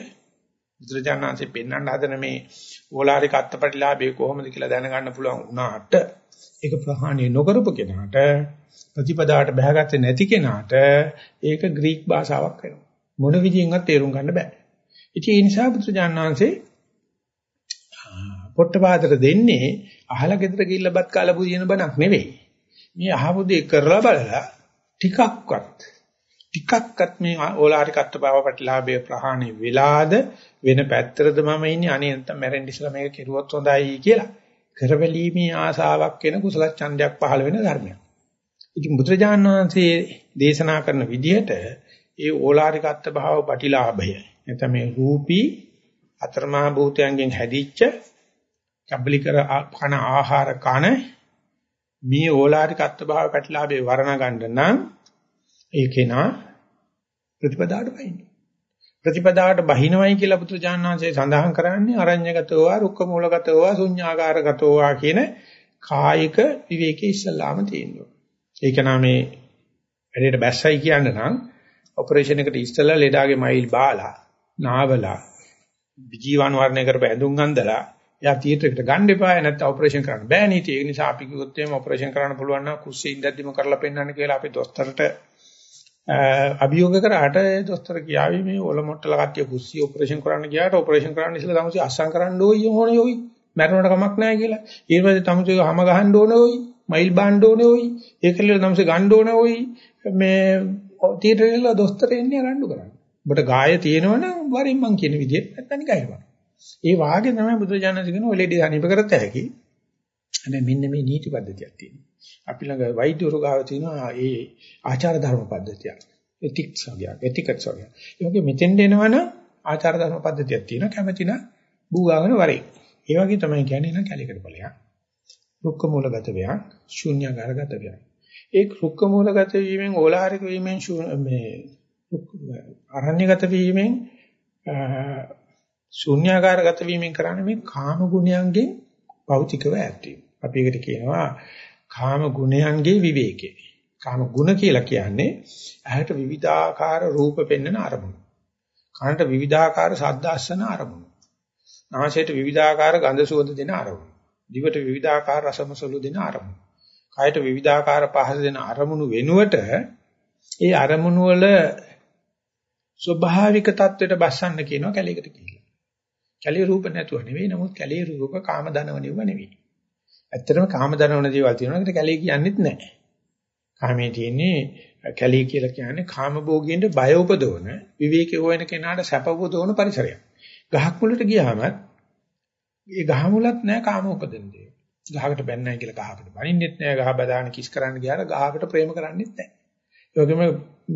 බුදුරජාණන්සේ පෙන්වන්න හදන මේ ඕලාරික අත්පටිලාභය කොහොමද කියලා දැනගන්න පුළුවන් වුණාට ඒක ප්‍රහාණය නොකරපු කෙනාට ප්‍රතිපදාවට බැහැගත්තේ නැති කෙනාට ඒක ග්‍රීක භාෂාවක් වෙනවා. මොන විදියෙන්වත් තේරුම් ගන්න බෑ. ඉතින් ඒ නිසා බුදුරජාණන්සේ පොට්ටපාදට දෙන්නේ අහලා ගෙදර ගිහිල්ලා බත් කාලා පුදින බණක් නෙවෙයි. මේ අහපු දේ කරලා බලලා ටිකක්වත් ටිකක්වත් මේ ඕලාරිකත්ව බව ප්‍රතිලාභය ප්‍රහාණය වෙලාද වෙන පැත්තරද මම ඉන්නේ අනේ නැත්තම් මැරෙන්න ඉස්සලා මේක කෙරුවොත් හොඳයි කියලා කරවැලීමේ ආසාවක් වෙන කුසල ඡන්දයක් පහළ වෙන ධර්මයක්. ඉතින් බුදුරජාණන් වහන්සේ දේශනා කරන විදිහට ඒ ඕලාරිකත්ව භාව ප්‍රතිලාභය නැත්නම් මේ රූපී අතරමහා භූතයන්ගෙන් හැදිච්ච කබ්බලිකර කන ආහාර කන මේ ඕලාරික අත්භාව පැටලාභේ වර්ණ ගන්න නම් ඒකේනා ප්‍රතිපදාවට බහින්න. ප්‍රතිපදාවට බහිනවයි කියලා පුත්‍රජානනාංශයේ සඳහන් කරන්නේ අරඤ්‍යගතව රුක්ක මූලගතව ශුඤ්ඤාකාරගතව කියන කායික විවේකයේ ඉස්සල්ලාම තියෙනවා. ඒක නාමේ වැඩේට බැස්සයි කියන්න නම් ඔපරේෂන් එකට ඉස්සලා ලෙඩාගේ මයිල් බාලා නාවලා ජීවන වර්ණය කරපු ඇඳුම් අඳලා එයා තියටරයකට ගන්න එපා නැත්නම් ඔපරේෂන් කරන්න බෑ නීති. ඒ නිසා අපි කිව්වොත් එහෙම ඔපරේෂන් කරන්න පුළුවන් නම් කුස්සියේ ඉඳද්දිම කරලා පෙන්නන්න කියලා අපි දොස්තරට අභියෝග කරාට දොස්තර කියාවි මේ ඔල මොට්ටල කට්ටිය කුස්සිය ඔපරේෂන් කරන්න ගියාට ඔපරේෂන් කරන්න ඉස්සෙල්ලා තමයි අස්සම් කරන්න ඕයි ඕනේ ඕයි. මැරුණට කමක් නැහැ කියලා. ඊට පස්සේ තමයි හැම ගහන්න ඕනේ ඕයි. මයිල් බාන්න ඕනේ ඕයි. ඒකලිය තමයි ගන්න ඕනේ ඕයි. මේ තියටරේලා දොස්තර එන්නේ රණ්ඩු කරන්නේ. ඔබට ගාය තියෙනවනම් වරින් මං කියන විදිහට නැත්නම් ගහනවා. ඒ වාගේ තමයි බුදුජානක කියන ඔලෙඩි සනීප කරත් හැකි. හැබැයි මෙන්න මේ නීති පද්ධතියක් තියෙනවා. අපි ළඟ වෛද්‍යවරු ගාව තියෙනවා ඒ ආචාර ධර්ම පද්ධතියක්. එතික්ස් වගේ, එටිකට්ස් වගේ. ඒ වගේ මෙතෙන්ට එනවනම් ආචාර ධර්ම පද්ධතියක් තියෙනවා. කැමැති නම් බූගාගෙන වරේ. ඒ වගේ තමයි කියන්නේ නම් කැලේකට ඵලයක්. රුක්ක මූලගත වේයක්, ශූන්‍යකාරගත වේයක්. ඒ රුක්ක මූලගත වීමෙන් ඕලාරික වීමෙන් මේ අරණ්‍යගත වීමෙන් ශුන්‍යාකාරගත වීමෙන් කරන්නේ මේ කාම ගුණයන්ගෙන් භෞතිකව ඇතිවීම. අපි ඒකට කියනවා කාම ගුණයන්ගේ විවේකේ. කාම ගුණ කියලා කියන්නේ ඇහැට විවිධාකාර රූප පෙන්වන අරමුණු. කනට විවිධාකාර ශබ්ද අස්සන අරමුණු. නාසයට විවිධාකාර ගන්ධ සුවඳ දෙන අරමුණු. දිවට විවිධාකාර රසමසලු දෙන අරමුණු. කයට විවිධාකාර පහස දෙන අරමුණු වෙනුවට ඒ අරමුණු වල ස්වභාවික தത്വෙට බස්සන්න කියනවා කැලේකට කියලා. කැලේ රූප නැතුව නෙවෙයි නමුත් කැලේ රූප කාම දනවනෙව නෙවෙයි. ඇත්තටම කාම දනවන දේවල් තියෙනවා ඒකට කැලේ කියන්නේත් නැහැ. කාමයේ තියෙන්නේ කැලේ කියලා කියන්නේ කාම භෝගියෙන්ද බය උපදවන විවේකී හොයන කෙනාට සැප උපදවන පරිසරයක්. ගහක් මුලට ගියාම ඒ ගහ මුලත් නැහැ කාම උපදින දේ. ගහකට බැන්නයි කියලා ගහකට බනින්නෙත් නැහැ ගහ බදාන කිස් කරන්න ගියාට ගහකට ප්‍රේම කරන්නෙත් නැහැ. ඒ වගේම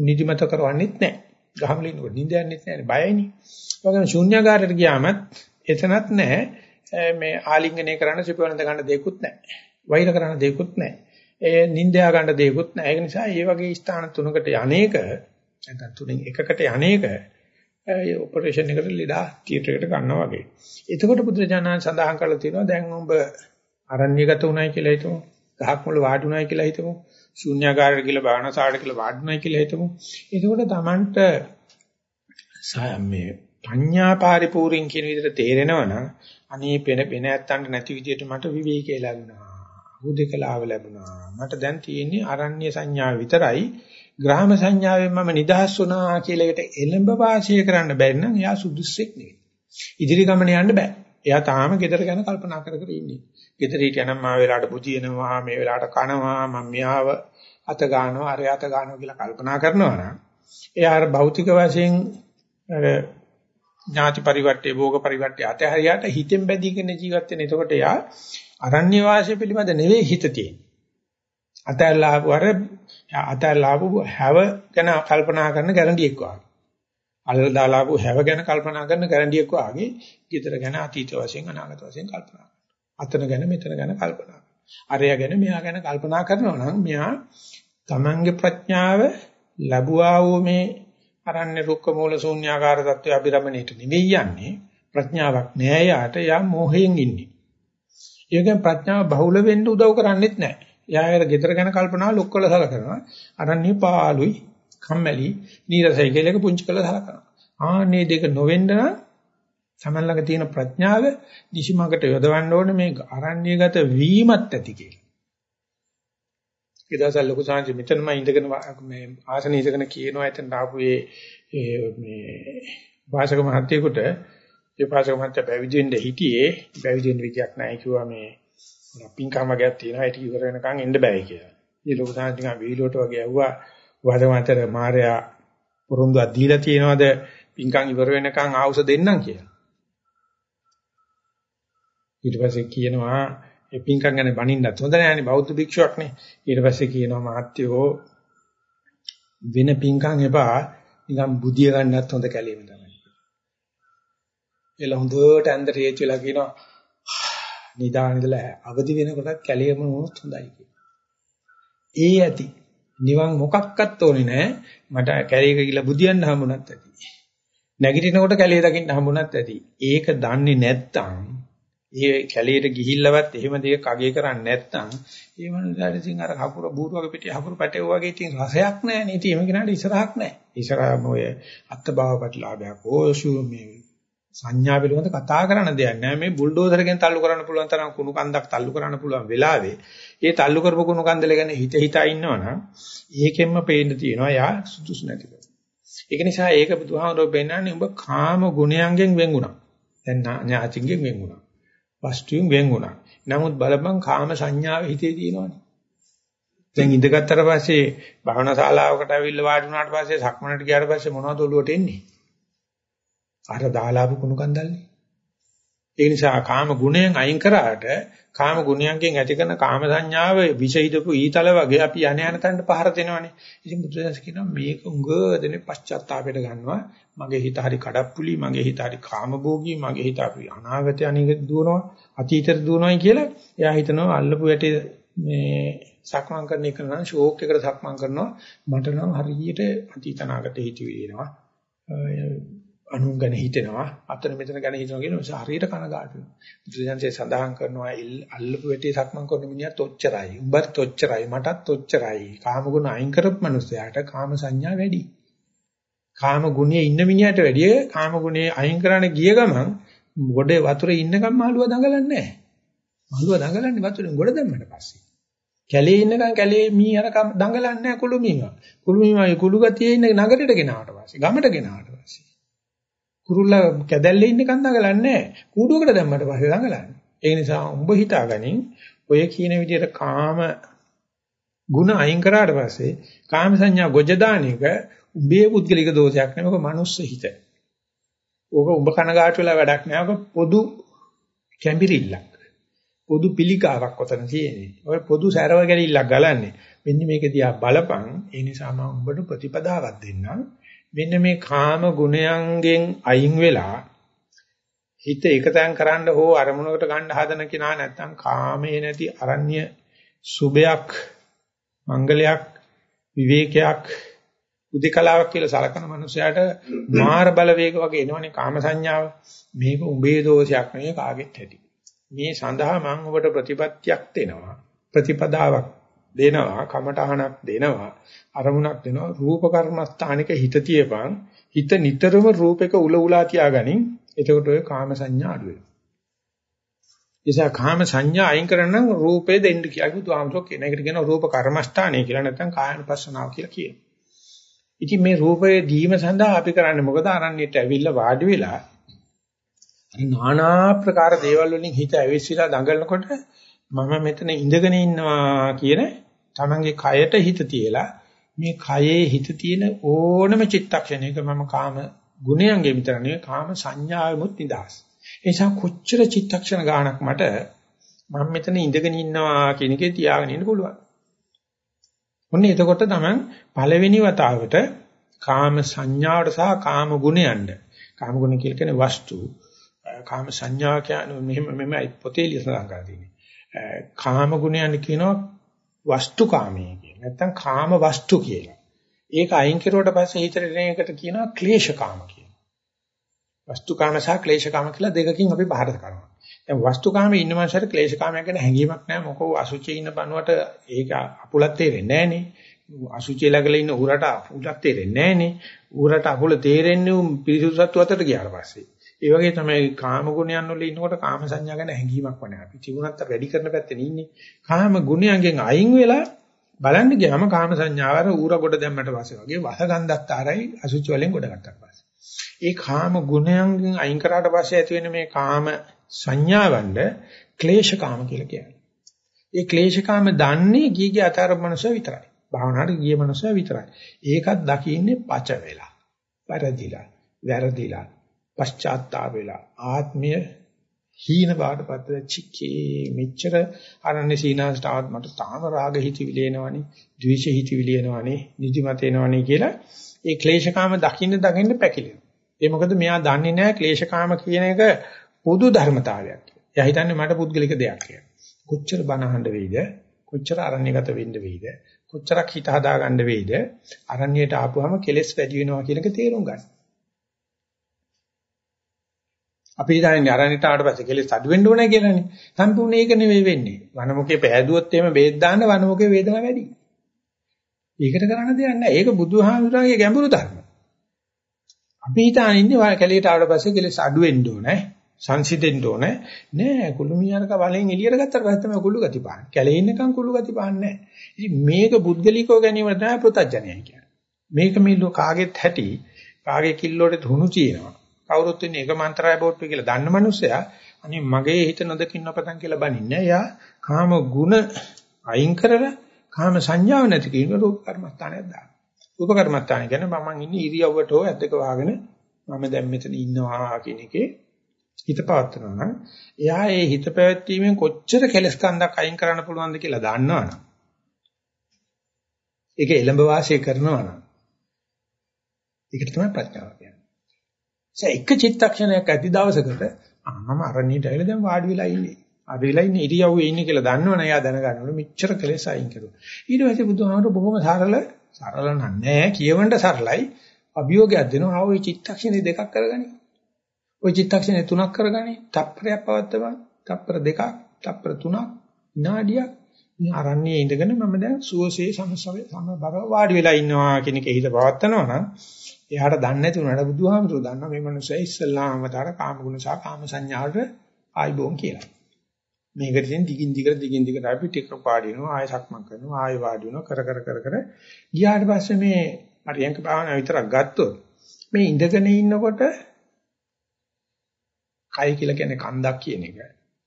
නිදිමත කරවන්නෙත් නැහැ. ගහමුල ඉන්නකොට නිින්ද යන්නෙත් නැහැ බයයිනේ. ඒ වගේම ශුන්‍යාකාරයට ගියාමත් එතනත් නැහැ මේ ආලිංගනය කරන්න සිපවලඳ ගන්න දෙයක්වත් නැහැ. වෛර කරන්න දෙයක්වත් නැහැ. ඒ නිින්දයා ගන්න දෙයක්වත් නැහැ. ඒක නිසා මේ වගේ ස්ථාන තුනකට යන්නේක නැත්නම් තුනෙන් එකකට යන්නේක ඒ ඔපරේෂන් එකට ලීඩා තියටරයකට ගන්නවා වගේ. එතකොට බුදුරජාණන් සඳහන් කරලා තියෙනවා දැන් උඹ අරණ්‍යගත උනායි කියලා හිතමු. ගහක් මුල වාඩි උනායි කියලා හිතමු. ශූන්‍යාකාරයට කියලා බාහනසාරට කියලා වාඩිුණයි කියලා හිතමු. එතකොට Tamanට මේ පඤ්ඤා පරිපූර්ණ කියන විදිහට තේරෙනවනම් අනේ පෙන පෙන ඇත්තන්ට නැති විදිහට මට විවේකී ලැබුණා. හුදේකලාව ලැබුණා. මට දැන් තියෙන්නේ අරණ්‍ය සංඥාව විතරයි. ග්‍රාම සංඥාවෙන් මම නිදහස් වුණා කියලා එකට එළඹ වාසිය කරන්න බැරි නම් එයා සුදුස්සෙක් නෙවෙයි. ඉදිරි ගමන යන්න බෑ. එයා තාම gedara ගැන කල්පනා කර කර ඉන්නේ. gedara හිටියනම් මා වෙලාවට බුදිනවා, මේ වෙලාවට කනවා, මම මෙයාව අත ගන්නවා, අර අත ගන්නවා කියලා කල්පනා කරනවා නම් එයා අර භෞතික වශයෙන් අර ඥාති පරිවර්තේ භෝග පරිවර්තේ අතහැරියාට හිතෙන් බැඳීගෙන ජීවත් වෙන. එතකොට එයා අරණ්‍ය වාසය පිළිබඳ නෙවෙයි හිත තියෙන්නේ. අතහැරලාපු අර අතහැරලාපු හැව ගැන කල්පනා කරන ගැරන්ඩියෙක් වගේ. අල්ලලා දාලා ආපු හැව ගැන කල්පනා කරන ගැරන්ඩියක් වාගේ ගෙදර ගැන අතීත වශයෙන් අනාගත වශයෙන් කල්පනා අතන ගැන මෙතන ගැන කල්පනා අරයා ගැන මෙයා ගැන කල්පනා කරනවා නම් මෙයා තමන්ගේ ප්‍රඥාව ලැබුවා වූ මේ අරන්නේ රුක්ක මූල ශූන්‍යාකාර தত্ত্বය අභිරමණයට නෙවෙයි යන්නේ ප්‍රඥාවක් නෑ යාට යා මොහයෙන් ඉන්නේ. ඒකෙන් ප්‍රඥාව බහුල වෙන්න උදව් කරන්නේත් නෑ. යායර ගෙදර ගැන කල්පනා ලොක්කොලසල කරනවා. අරන්නේ පාළුයි කම්මැලි නීරසයි කියලා එක පුංචි කළා සලකනවා ආන්නේ දෙක නොවෙන්න නම් තමන් ළඟ තියෙන ප්‍රඥාව දිශිමකට යොදවන්න ඕනේ මේ අරණ්‍යගත වීමත් ඇති කියලා. ඊදසල් ලොකු සාංශ මෙතනම ඉඳගෙන මේ ආසන ඉඳගෙන කියනවා එතන ආපු මේ මේ වාසක මහත්තයෙකුට ඒ වාසක මහත්තයා පැවිදි වෙන්න හිටියේ පැවිදි වෙන්න විදියක් නැහැ කිව්වා මේ පින්කම් වගේක් තියෙනවා ඒක ඉවර වෙනකන් එන්න බෑ කියලා. ඒ ලොකු සාංශ නිකන් වීලුවට වගේ ඇහුවා වාසක මහත්තයා මාර්යා පොරොන්දුවක් දීලා තියෙනවද පින්කම් ඉවර වෙනකන් ආවුස දෙන්නම් කියලා. ඊට පස්සේ කියනවා ඒ පින්කම් ගැන බණින්නත් හොඳ නෑනේ බෞද්ධ භික්ෂුවක්නේ. ඊට පස්සේ කියනවා මහත්යෝ වෙන පින්කම් එපා නිකන් බුදිය ගන්නත් හොඳ කැලේම තමයි. එළ හොඳට ඇඳට හේචිලා කියනවා නිදාන ඉඳලා අවදි වෙනකොටත් කැලේම වුණොත් හොඳයි කියලා. ඒ ඇති නිවන් මොකක්වත් ඕනේ නෑ මට කැලේක ගිහලා බුදියන්න හම්බුණත් ඇති. නැගිටිනකොට කැලේ දකින්න හම්බුණත් ඇති. ඒක දන්නේ නැත්තම් ඒ කැලේට ගිහිල්ලවත් එහෙම දෙයක් අගය කරන්නේ නැත්නම් ඒ මනුස්සයාට ඉතින් අර හකුර බූරුවක පිටි හකුරු පැටව වගේ ඉතින් රසයක් නැහැ නේ. ඉතින් එම කෙනාට ඉස්සරහක් නැහැ. ඉස්සරහම ඔය අත්බව ප්‍රතිලාභයක් ඕසු මේ සංඥා පිළිබඳ කතා කරන දෙයක් නෑ මේ බුල්ඩෝසරකින් තල්ලු කරන්න පුළුවන් තරම් කුණු කන්දක් තල්ලු කරන්න පුළුවන් වෙලාවේ ඒ තල්ලු කරපු කුණු කන්දල ගැන හිත හිතා ඉන්නවනම් ඒකෙන්ම පේන්න තියෙනවා යා සුදුසු නැතිව. ඒක නිසා ඒක බුදුහාමරෝ පෙන්නන්නේ උඹ කාම ගුණයන්ගෙන් වෙන් වුණා. දැන් ඥාතින්ගෙන් වෙන් වුණා. වස්තුවෙන් වෙන් වුණා. නමුත් බලපං කාම සංඥාව හිතේ තියෙනවනේ. දැන් ඉඳගත්තර පස්සේ භාවනා ශාලාවකට ඇවිල්ලා වාඩි වුණාට පස්සේ සක්මනට ගියාට පස්සේ මොනවද ඔළුවට එන්නේ? අර දාලාපු කුණු කන්දල්නේ. ඒ නිසා කාම ගුණයෙන් අයින් කරාට කාම ගුණයන්ගෙන් ඇති කරන කාම සංඥාව විෂහිතපු ඊතල වගේ අපි යන යන තැනට පහර දෙනවනේ. ඉතින් බුදුදහස කියනවා මේක උඟ දෙනේ පශ්චාත්තාපයට ගන්නවා. මගේ හිත හරි කඩප්පුලි, මගේ හිත හරි කාමභෝගී, මගේ හිත අපි අනාගතය අනික දුවනවා, අතීතයට දුවනවායි කියලා එයා හිතනවා අල්ලපු යටේ මේ සක්මන් කරන එක නම් ෂෝක් එකට සක්මන් කරනවා. මට නම් හරියට අතීත අනාගත හිතුවේ එනවා. අනුන් ගැන හිතෙනවා අතන මෙතන ගැන හිතනවා කියන නිසා හරියට කනගාටු වෙනවා. බුදුසසුනේ සඳහන් කරනවා අල්ලපු වෙටේ සක්මන් කරන මිනිහත් ඔච්චරයි. උඹත් ඔච්චරයි. මටත් ඔච්චරයි. කාම ගුණ අයින් කරපු මනුස්සයාට කාම සංඥා වැඩි. කාම ගුණයේ ඉන්න මිනිහට වැඩිය කාම ගුණයේ අයින් කරන්න ගිය ගමන් ගොඩේ වතුරේ ඉන්නකම් මාළුවා දඟලන්නේ නැහැ. මාළුවා දඟලන්නේ වතුරෙන් ගොඩ දැම්මට පස්සේ. කැලේ ඉන්නකම් කැලේ මී අර දඟලන්නේ නැහැ කුළු මීවා. කුළු මීවා කුළු ගතියේ ඉන්න නගරයට ගෙනාවට පස්සේ ගමට ගෙනාවට පස්සේ කුරුල්ලා කැදැල්ලේ ඉන්නකන් දඟලන්නේ නැහැ. කූඩුවකට දැම්මට පස්සේ දඟලන්නේ. ඒ නිසා උඹ හිතාගනින් ඔය කියන විදිහට කාම ಗುಣ අයින් කරාට පස්සේ කාම සංඥා ගොජ දාන එක උඹේ පුද්ගලික දෝෂයක් නෙවෙයි ඔක මනුස්ස හිත. ඕක උඹ කනගාටු වෙලා වැඩක් නෑ. ඔක පොදු කැම්බිරිල්ලක්. පොදු පිළිකාවක් ඔතන තියෙන්නේ. ඔය පොදු සැරව ගැලිල්ලක් ගලන්නේ. මෙන්න මේක දිහා බලපන්. ඒ නිසා මම උඹට ප්‍රතිපදාවක් දෙන්නම්. මෙන්න මේ කාම ගුණයන්ගෙන් අයින් වෙලා හිත එකතෙන් කරන්න හෝ අරමුණකට ගන්න හදන කෙනා නැත්තම් කාමයේ නැති අරණ්‍ය සුභයක් මංගලයක් විවේකයක් උදිකලාවක් කියලා සලකන මනුස්සයාට මාර බලවේග වගේ එනවනේ කාම සංඥාව. මේක උඹේ දෝෂයක් නෙවෙයි කාගෙත් ඇති මේ සඳහා මම ඔබට ප්‍රතිපත්තියක් දෙනවා. ප්‍රතිපදාවක්. දෙනවා කමටහනක් දෙනවා අරමුණක් දෙනවා රූප කර්මස්ථානික හිත තියපන් හිත නිතරම රූපයක උල උලා තියාගනින් එතකොට ඔය කාම සංඥා අඩු වෙනවා. එසා කාම සංඥා අයින් කරන්න රූපේ දෙන්න කියලා. බුදුහාමුදුරුවෝ කියන එකට කියනවා රූප කර්මස්ථානය කියලා නැත්නම් කායනුපස්සනාව කියලා කියනවා. ඉතින් මේ රූපයේ දීම සඳහා අපි කරන්නේ මොකද? අරන්නේට ඇවිල්ලා වාඩි වෙලා අර নানা ප්‍රකාර දේවල් වලින් හිත ඇවිස්සලා දඟලනකොට මම මෙතන ඉඳගෙන ඉන්නවා කියන තමන්ගේ කයට හිත තියලා මේ කයේ හිත තියෙන ඕනම චිත්තක්ෂණයක මම කාම ගුණයන්ගේ විතර නෙවෙයි කාම සංඥාවෙමුත් නිදහස්. ඒ නිසා කොච්චර චිත්තක්ෂණ ගාණක් මට මම මෙතන ඉඳගෙන ඉන්නවා කියන එකේ තියාගෙන ඉන්න පුළුවන්. ඔන්න එතකොට තමයි පළවෙනි වතාවට කාම සංඥාවට සහ කාම ගුණයන්ට කාම ගුණ කියලා කියන්නේ වස්තු කාම සංඥා කියන්නේ මෙහෙම මෙහෙමයි පොතේ ලියලා කරලා තියෙන්නේ. කාම ගුණයන් කියනවා වස්තු කාමයේ කියන. නැත්තම් කාම වස්තු කියලා. ඒක අයින් කරුවට පස්සේ හිතට එන එකට කියනවා ක්ලේශ කාම කියලා. වස්තු කාම සහ ක්ලේශ කාම කියලා දෙකකින් අපි බාහිර කරනවා. දැන් වස්තු කාමයේ ඉන්න මනසට ක්ලේශ කාමයක් ගැන හැඟීමක් නැහැ. මොකෝ අසුචියේ ඉන්න බණුවට ඒක අපුලක් තේරෙන්නේ නැහනේ. අසුචිය ළඟල ඉන්න උරට අපුලක් තේරෙන්නේ නැහනේ. උරට අපුල තේරෙන්නේ පිරිසුදු සත්තු අතට ගියාට පස්සේ. ඒ වගේ තමයි කාම ගුණයන් වල ඉන්නකොට කාම සංඥා ගැන හැඟීමක් වනේ. අපි තිබුණත් වැඩි කරන පැත්තේ ඉන්නේ. කාම ගුණයන්ගෙන් අයින් වෙලා බලන්න ගියාම කාම සංඥාවර ඌර කොට දැම්මට පස්සේ වගේ වසගන්ධත් ආරයි අසුචි වලින් ගොඩ ගන්නට පස්සේ. ඒ කාම ගුණයන්ගෙන් අයින් කරාට පස්සේ ඇති වෙන මේ කාම සංඥාවන්ද ක්ලේශ කාම කියලා කියන්නේ. ඒ ක්ලේශ කාම දන්නේ ගීගේ අතර මනුෂ්‍ය විතරයි. භාවනාවට ගිය මනුෂ්‍ය විතරයි. ඒකත් දකින්නේ පච වෙලා. වැරදිලා. වැරදිලා. පශ්චාත්තාප වෙලා ආත්මය හීන බාටපත් චිකේ මෙච්චර අරන්නේ සීනාසට ආවත් මට තාම රාග හිතවිලි එනවනේ ද්වේෂ හිතවිලි එනවනේ නිදිමත එනවනේ කියලා ඒ ක්ලේශකාම දකින්න දකින්න පැකිලෙනවා ඒ මොකද මෙයා දන්නේ නැහැ ක්ලේශකාම කියන එක පොදු ධර්මතාවයක් කියලා. එයා හිතන්නේ මට පුද්ගලික දෙයක් කියලා. කොච්චර බනහඬ වෙයිද කොච්චර අරණ්‍යගත වෙන්න වෙයිද කොච්චරක් හිත හදා ගන්න වෙයිද අරණ්‍යයට ආපුවම කෙලෙස් වැඩි වෙනවා කියන එක තේරුම් ගන්න. අපි හිතන්නේ අරණිට ආවට පස්සේ කෙලෙස් අඩු වෙන්න ඕනේ කියලානේ. සම්පූර්ණ ඒක නෙවෙයි වෙන්නේ. වනමුකේ පෑදුවොත් එහෙම බේත් දාන්න වනමුකේ වේදනාව වැඩි. ඒකට කරන්න දෙයක් නැහැ. ඒක බුදුහාමුදුරන්ගේ ගැඹුරු ධර්ම. අපි හිතාන ඉන්නේ කැලියට ආවට පස්සේ කෙලෙස් අඩු වෙන්න ඕනේ. සංසිඳෙන්න ඕනේ. නෑ කුළුමියානක වලෙන් එළියට ගත්තට පස්සේ තමයි කුළු ගති පාන්නේ. කැලේ ඉන්නකම් කුළු ගති පාන්නේ නෑ. ඉතින් මේක බුද්ධලිකව ගැනීම තමයි පුතඥයයි කියන්නේ. මේක මේ කාගෙත් හැටි කාගේ කිල්ලෝට තුණු තියෙනවා. කවුරුත් ඉන්නේ එක මන්ත්‍රාය බෝට්ටුව කියලා දන්න මනුස්සයා අනේ මගේ හිත නොදකින්න අපතන් කියලා බනින්නේ. එයා කාම ගුණ අයින් කරලා කාම සංඥාව නැති කියන රූප කර්මස්ථානයක් දානවා. රූප කර්මස්ථාන කියන්නේ මම ඉන්නේ ඉරියව්වට හෝ ඇද්දක වාගෙන මම දැන් මෙතන ඉන්නවා කියන එකේ හිත පවත්නවා නම් එයා ඒ හිත පැවැත්වීමෙන් කොච්චර කෙලස් කන්දක් අයින් කරන්න පුළුවන්ද කියලා දන්නවනම් ඒක එළඹ වාසය කරනවා නම් ඒකට තමයි ප්‍රඥාව කියන්නේ. ඒ එක චිත්තක්ෂණයක් ඇති දවසකට මම අරණියට ඇවිල්ලා දැන් වාඩි වෙලා ඉන්නේ. අද වෙලා ඉන්නේ ඉරියව්වේ ඉන්නේ කියලා දන්නවනේ එයා දැනගන්නවලු මෙච්චර කෙලෙස් අයින් කරුවා. ඊට පස්සේ බුදුහාමුදුරුවෝ බොහොම සරල සරල නෑ කියවන්න සරලයි අභියෝගයක් දෙනවා. ආ ඔය චිත්තක්ෂණේ දෙකක් කරගනි. ඔය චිත්තක්ෂණේ තුනක් කරගනි. තප්පරයක් පවත්තවා. තප්පර දෙකක්, තප්පර තුනක්, විනාඩියක් මේ අරණියේ ඉඳගෙන මම දැන් සුවසේ සමසවේ සමබරව වාඩි වෙලා ඉන්නවා කියන එක හිත පවත්නවා නම් එයාට දන්නේ නැති උනට බුදුහාමුදුරුවෝ දන්නවා මේ මනුස්සයා ඉස්සල්ලාම තර කාමගුණ සහ කාම සංඥාවට ආයිබෝන් කියලා. මේකට ඉතින් දිගින් දිගට දිගින් දිගට අපි ටික පාඩි වෙනවා ආය සක්මන් කරනවා ආය වාඩි වෙනවා කර කර කර කර ගියාට පස්සේ මේ පරියන්ක භාවනාව විතරක් ගත්තොත් මේ ඉඳගෙන ඉන්නකොට කය කියලා කියන්නේ කන්දක් කියන එක.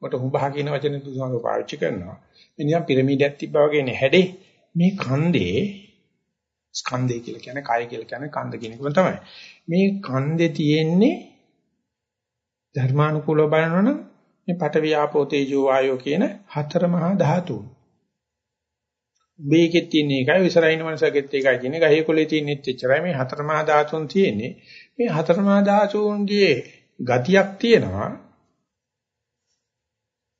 කොට හුඹහා කියන වචනේ දුසාරෝ පාවිච්චි කරනවා. මේ නිකන් පිරමීඩයක් තිබ්බා වගේ නේ හැඩේ මේ කන්දේ ස්කන්ධය කියලා කියන්නේ කය කියලා කියන්නේ කන්ද කියන එකම තමයි. මේ කන්දේ තියෙන්නේ ධර්මානුකූලව බලනවනම් මේ පඨවි ආපෝ තේජෝ වායෝ කියන හතර මහා ධාතුන්. මේකෙත් තියෙන එකයි විසරයින මනසකෙත් එකයි තියෙන්නේ ගහේ කොලේ තියෙනෙත් එච්චරයි මේ හතර මහා ධාතුන් තියෙන්නේ. මේ හතර මහා ධාතුන්ගේ ගතියක් තියෙනවා.